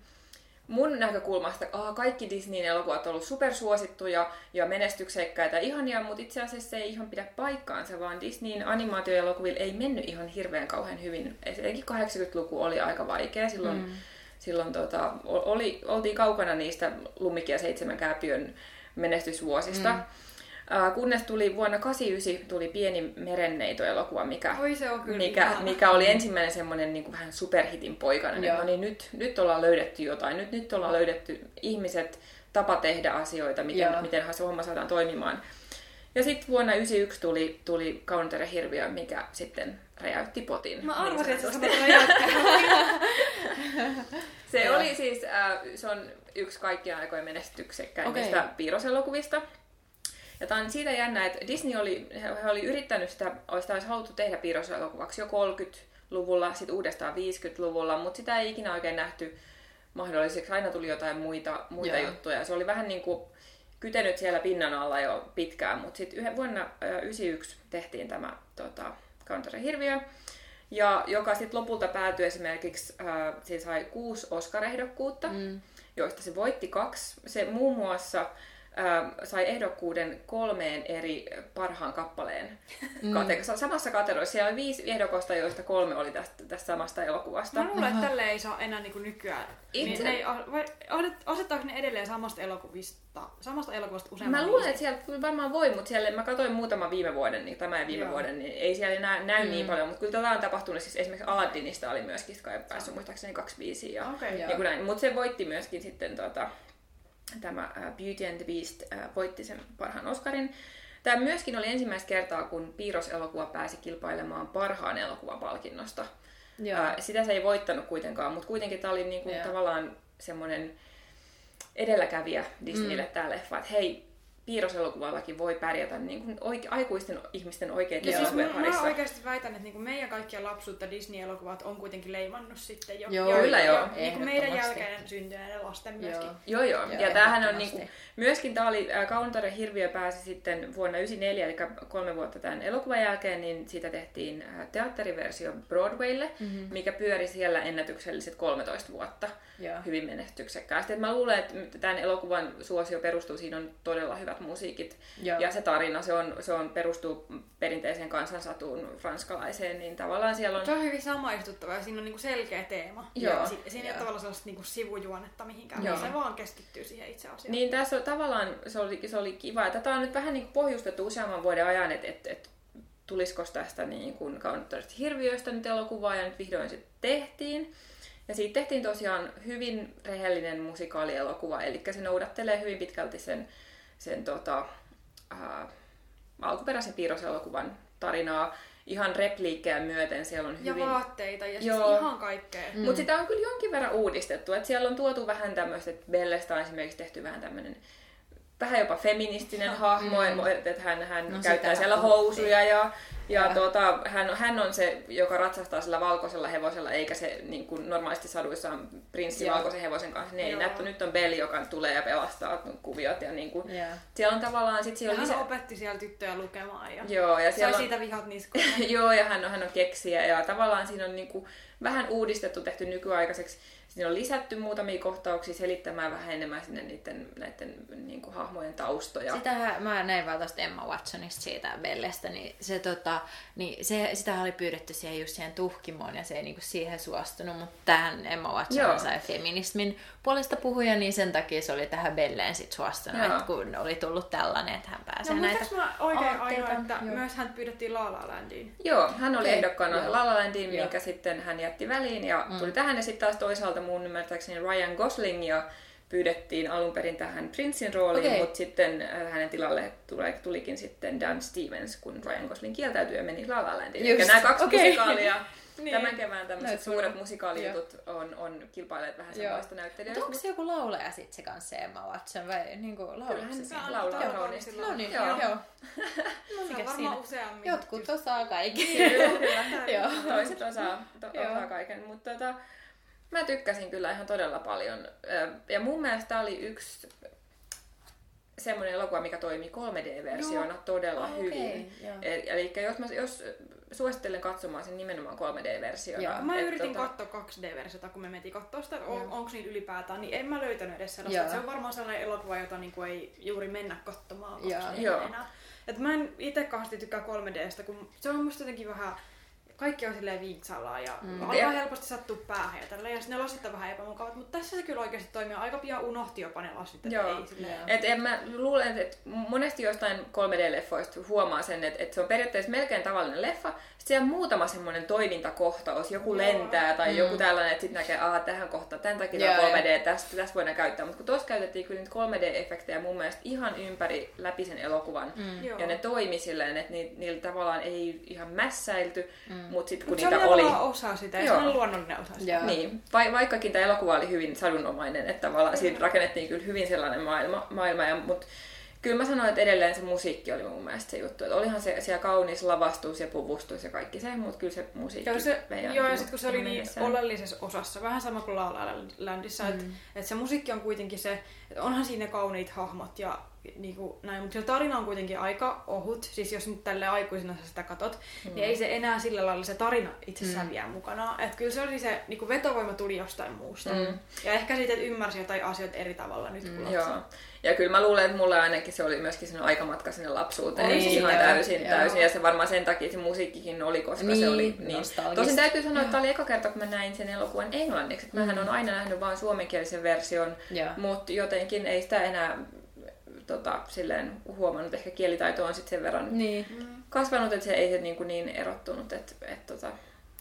mun näkökulmasta aa, kaikki Disneyn elokuvat on ollut supersuosittuja ja menestyksekkäitä ja ihania, mutta itse asiassa se ei ihan pidä paikkaansa, vaan Disneyn animaatioelokuvilla ei mennyt ihan hirveän kauhean hyvin. Etenkin 80-luku oli aika vaikea. Silloin, mm. silloin tota, oli, oltiin kaukana niistä Lumikki ja Seitsemän kääpiön menestysvuosista. Mm. Uh, kunnes tuli vuonna 89 tuli pieni merenneito-elokuva, mikä, Oi, se on kyllä mikä, mikä oli ensimmäinen semmoinen niin vähän superhitin. Joo. että No niin, nyt, nyt ollaan löydetty jotain, nyt, nyt ollaan löydetty ihmiset, tapa tehdä asioita, miten, Joo. miten se homma saadaan toimimaan. Ja sitten vuonna 1991 tuli, tuli Counter Hirviö, mikä sitten räjäytti potin. Mä niin arvasin, että se. Se oli siis, äh, se on yksi kaikkien aikojen menestyksekkäimmistä Okei. piirroselokuvista. Ja tämä on siitä jännä, että Disney oli, he, oli yrittänyt sitä, olisi olisi haluttu tehdä piirroselokuvaksi jo 30-luvulla, sitten uudestaan 50-luvulla, mutta sitä ei ikinä oikein nähty mahdolliseksi. Aina tuli jotain muita, muita Joo. juttuja. Se oli vähän niin kuin kytenyt siellä pinnan alla jo pitkään, mutta sitten vuonna 1991 tehtiin tämä tota, Counter Hirviö, ja joka sitten lopulta päätyi esimerkiksi, äh, se sai kuusi Oscar-ehdokkuutta, mm. joista se voitti kaksi. Se muun muassa äh, sai ehdokkuuden kolmeen eri parhaan kappaleen mm. kate- samassa kategoriassa. Siellä oli viisi ehdokosta, joista kolme oli tästä, tästä samasta elokuvasta. Mä luulen, että tälle ei saa enää niinku nykyään. Itse- Niin ne ei, vai aset- asettaako ne edelleen samasta elokuvista, samasta elokuvasta useamman Mä luulen, että siellä kyllä varmaan voi, mutta siellä mä katsoin muutaman viime vuoden, niin tämä ja viime Joo. vuoden, niin ei siellä enää näy mm. niin paljon, mutta kyllä tätä on tapahtunut. Siis esimerkiksi Aladdinista oli myöskin kai päässyt muistaakseni kaksi biisiä. Ja, kun näin. Mutta se voitti myöskin sitten tota, tämä Beauty and the Beast voitti sen parhaan Oscarin. Tämä myöskin oli ensimmäistä kertaa, kun piirroselokuva pääsi kilpailemaan parhaan elokuvan palkinnosta. Joo. Sitä se ei voittanut kuitenkaan, mutta kuitenkin tämä oli niinku Joo. tavallaan semmoinen edelläkävijä Disneylle mm. tämä leffa, että hei, piirroselokuvallakin voi pärjätä niin kuin oike- aikuisten ihmisten oikeiden Ja siis mä, elokuvien mä parissa. oikeasti väitän, että niinku meidän kaikkien lapsuutta Disney-elokuvat on kuitenkin leimannut sitten jo. Joo, ja, kyllä joo. ja niinku meidän Ehdottomasti. jälkeen syntyneiden lasten myöskin. Joo. Joo, joo. Joo, ja tämähän on ehdottomasti. niinku, myöskin tämä oli, äh, Kauntaren Hirviö pääsi sitten vuonna 1994, eli kolme vuotta tämän elokuvan jälkeen, niin siitä tehtiin äh, teatteriversio Broadwaylle, mm-hmm. mikä pyöri siellä ennätykselliset 13 vuotta Joo. hyvin menestyksekkäästi. Et mä luulen, että tämän elokuvan suosio perustuu, siinä on todella hyvät musiikit. Joo. Ja se tarina, se, on, se on, perustuu perinteiseen kansansatuun ranskalaiseen, niin tavallaan siellä on... Se on hyvin samaistuttava ja siinä on niinku selkeä teema. Joo. Ja si- siinä ei ole tavallaan sellaista niinku sivujuonetta mihinkään, Joo. Se vaan keskittyy siihen itse asiaan. Niin tässä on tavallaan, se oli, se oli kiva. Ja tätä on nyt vähän niin kuin pohjustettu useamman vuoden ajan, että et, et, tulisiko tästä niin kuin Counterista hirviöistä nyt elokuvaa ja nyt vihdoin se tehtiin. Ja siitä tehtiin tosiaan hyvin rehellinen musikaalielokuva, eli se noudattelee hyvin pitkälti sen, sen tota, ää, alkuperäisen piirroselokuvan tarinaa. ihan repliikkejä myöten. Siellä on Ja hyvin... vaatteita ja siis Joo. ihan kaikkea. Mm. Mutta sitä on kyllä jonkin verran uudistettu. että siellä on tuotu vähän tämmöistä, että Bellesta on esimerkiksi tehty vähän tämmöinen vähän jopa feministinen hahmo, mm. että hän, hän No, käyttää siellä housuja ja, ja Joo. tuota, hän, hän on se, joka ratsastaa sillä valkoisella hevosella, eikä se niin kuin normaalisti saduissa on prinssi Joo. valkoisen hevosen kanssa. Niin, Joo. näyttö, nyt on Belli, joka tulee ja pelastaa kuviot. Ja niin kuin, Joo. siellä on tavallaan, sit Ja siellä on hän lisä... opetti siellä tyttöjä lukemaan ja Joo, ja sai siellä on... siitä vihat niskoille. Joo, ja hän on, hän on keksiä ja tavallaan siinä on niinku vähän uudistettu, tehty nykyaikaiseksi. Siinä on lisätty muutamia kohtauksia selittämään vähän enemmän sinne niiden, näiden niinku hahmojen taustoja. Sitähän mä näin vaan tosta Emma Watsonista siitä Bellestä, niin, se, tota, niin se, sitä oli pyydetty siihen just siihen tuhkimoon ja se ei niinku siihen suostunut, mutta tähän Emma Watson Joo. sai feminismin puolesta puhuja, niin sen takia se oli tähän Belleen sit suostunut, Joo. että kun oli tullut tällainen, että hän pääsee No, näitä mä oikein ainoa, että Joo. myös hän pyydettiin La La Landiin. Joo, hän oli Okei, ehdokkaana. La La Landiin, minkä sitten hän jätti väliin ja tuli tähän. Ja sitten taas toisaalta mun ymmärtääkseni Ryan Goslingia pyydettiin alun perin tähän Princein rooliin, Okei. mutta sitten äh, hänen tilalle tuli- tulikin sitten Dan Stevens, kun Ryan Gosling kieltäytyi ja meni La La Landiin. Eli nämä kaksi okei. musikaalia, Niin. tämän kevään tämmöiset Näyt suuret musikaalijutut on, on kilpailleet vähän Mutta näyttelijöistä. onko se joku laulaja sit se kanssa se Emma Watson vai niinku laulaako Kyllähän se se siinä? laulaa Joo. kauniisti. No niin, Joo. joo. joo. No, se mikä on varmaan useammin. Jotkut osaa kaikki. Joo. Toiset osaa, to, Joo. osaa kaiken, mutta tota, mä tykkäsin kyllä ihan todella paljon. Ja mun mielestä tää oli yksi semmoinen elokuva, mikä toimii 3D-versiona todella Ah, okei, hyvin. joo. E- Eli jos, mä, jos suosittelen katsomaan sen nimenomaan 3D-versiona. Joo. Mä Et yritin tota- katsoa 2D-versiota, kun me mentiin katsoa sitä, että on, onko niitä ylipäätään, niin en mä löytänyt edes sellaista. Joo. Se on varmaan sellainen elokuva, jota niinku ei juuri mennä katsomaan, koska Joo. Joo. enää. Et mä en itse kauheasti tykkää 3Dstä, kun se on musta jotenkin vähän kaikki on silleen vinksalaa ja mm. alkaa Ja- helposti sattua päähän ja tälleen. Ja ne lasit on vähän epämukavat, mutta tässä se kyllä oikeasti toimii. Aika pian unohti jopa ne lasit, että Joo. ei silleen. Et en mä luulen, että monesti jostain 3D-leffoista huomaa sen, että, että se on periaatteessa melkein tavallinen leffa. Sitten siellä on muutama semmoinen toimintakohtaus, joku Joo. lentää tai mm. joku tällainen, että sitten näkee, että tähän kohtaan, tämän takia Joo, tämä 3D, tästä, tästä voidaan käyttää. Mutta kun tuossa käytettiin kyllä niitä 3D-efektejä mun mielestä ihan ympäri läpi sen elokuvan. Mm. Joo. Ja ne toimi silleen, että ni, niillä tavallaan ei ihan mässäilty, mm. mutta sitten kun Mut se niitä oli oli... osa sitä, ja se Joo. on luonnollinen osa sitä. Joo. Niin, vai, vaikkakin tämä elokuva oli hyvin sadunomainen, että tavallaan siitä rakennettiin kyllä hyvin sellainen maailma, maailma ja, mutta kyllä mä sanoin, että edelleen se musiikki oli mun mielestä se juttu. Että olihan se siellä kaunis lavastus ja puvustus ja kaikki se, mutta kyllä se musiikki Joo, se, joo, ja sitten kun se oli niin mennessään. oleellisessa osassa, vähän sama kuin La La Landissa, mm. että et se musiikki on kuitenkin se, että onhan siinä kauniit hahmot ja niinku näin, mutta se tarina on kuitenkin aika ohut, siis jos nyt tälle aikuisena sä sitä katot, mm. niin ei se enää sillä lailla se tarina itsessään mm. vie mukana. Että kyllä se oli se, niinku vetovoima tuli jostain muusta. Mm. Ja ehkä siitä, että ymmärsi jotain asioita eri tavalla nyt kuin mm, Joo. Ja kyllä mä luulen, että mulle ainakin se oli myöskin sellainen aikamatka sinne lapsuuteen. Oli, Siis ihan joo, täysin, joo. täysin. Ja se varmaan sen takia se musiikkikin oli, koska se Niin, oli niin. Tosin täytyy sanoa, että tämä oli eka kerta, kun mä näin sen elokuvan englanniksi. Että mähän on aina nähnyt vain suomenkielisen version, mutta jotenkin ei sitä enää tota, silleen huomannut. Ehkä kielitaito on sitten sen verran Niin. kasvanut, että se ei se niin, kuin niin erottunut. Että, et, tota,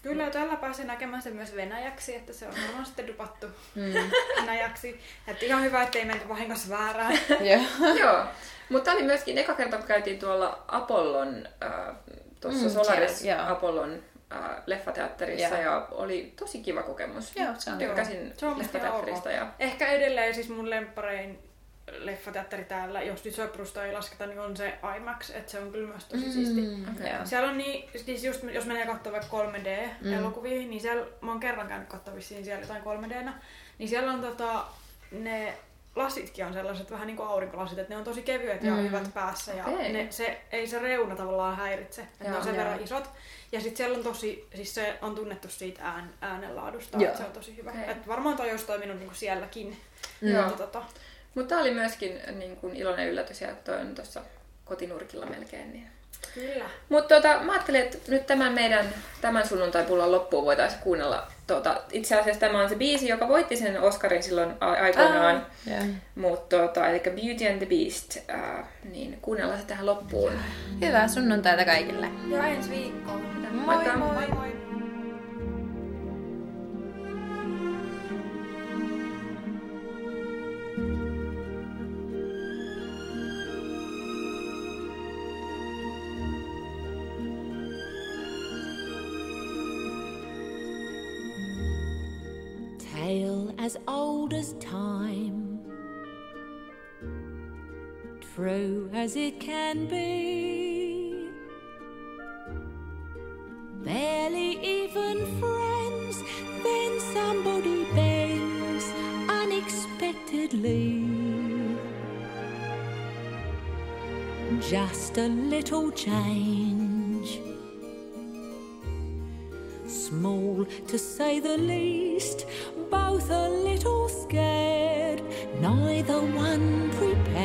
Kyllä, ja tällä pääsee näkemään sen myös venäjäksi, että se on varmaan sitten dupattu Mm. venäjäksi. Että ihan hyvä, ettei menty vahingossa väärään. Joo. Joo, mutta oli myöskin eka kerta, kun käytiin tuolla Apollon, äh, tuossa Mm, Solaris joo. Apollon äh, leffateatterissa Joo. ja oli tosi kiva kokemus. Joo, se on Tykkäsin Se on leffateatterista. Ja... Ehkä edelleen siis mun lempparein leffateatteri täällä, jos nyt Söprusta ei lasketa, niin on se IMAX, että se on kyllä myös tosi siisti. Okei. Joo. Siellä on niin, siis just jos menee katsomaan vaikka 3D-elokuvia, niin siellä, mä oon kerran käynyt katsoa vissiin siellä jotain 3D-nä, niin siellä on tota, ne lasitkin on sellaiset vähän niin kuin aurinkolasit, että ne on tosi kevyet ja Mm. hyvät päässä ja Okei. ne, se, ei se reuna tavallaan häiritse, että ne on sen Joo. verran isot. Ja sitten siellä on tosi, siis se on tunnettu siitä ään, äänenlaadusta, Joo. että se on tosi hyvä. Okei. Et varmaan toi olisi toiminut niin kuin sielläkin. Joo. Mutta tota, Mutta tämä oli myöskin niin kuin iloinen yllätys ja toi on tuossa kotinurkilla melkein. Niin. kyllä. Mutta tota, mä ajattelin, että nyt tämän meidän tämän sunnuntai-pullan loppuun voitaisiin kuunnella. Tota, itse asiassa tämä on se biisi, joka voitti sen Oscarin silloin aikoinaan. Joo. Mutta tota, eli Beauty and the Beast, ää, niin kuunnellaan se tähän loppuun. Hyvää sunnuntaita kaikille. Ja ensi viikkoon. Moikka! Moi moi! as old as time, true as it can be. Barely even friends, then somebody bends unexpectedly. Just a little change small, to say the least. Both a little scared, neither one prepared.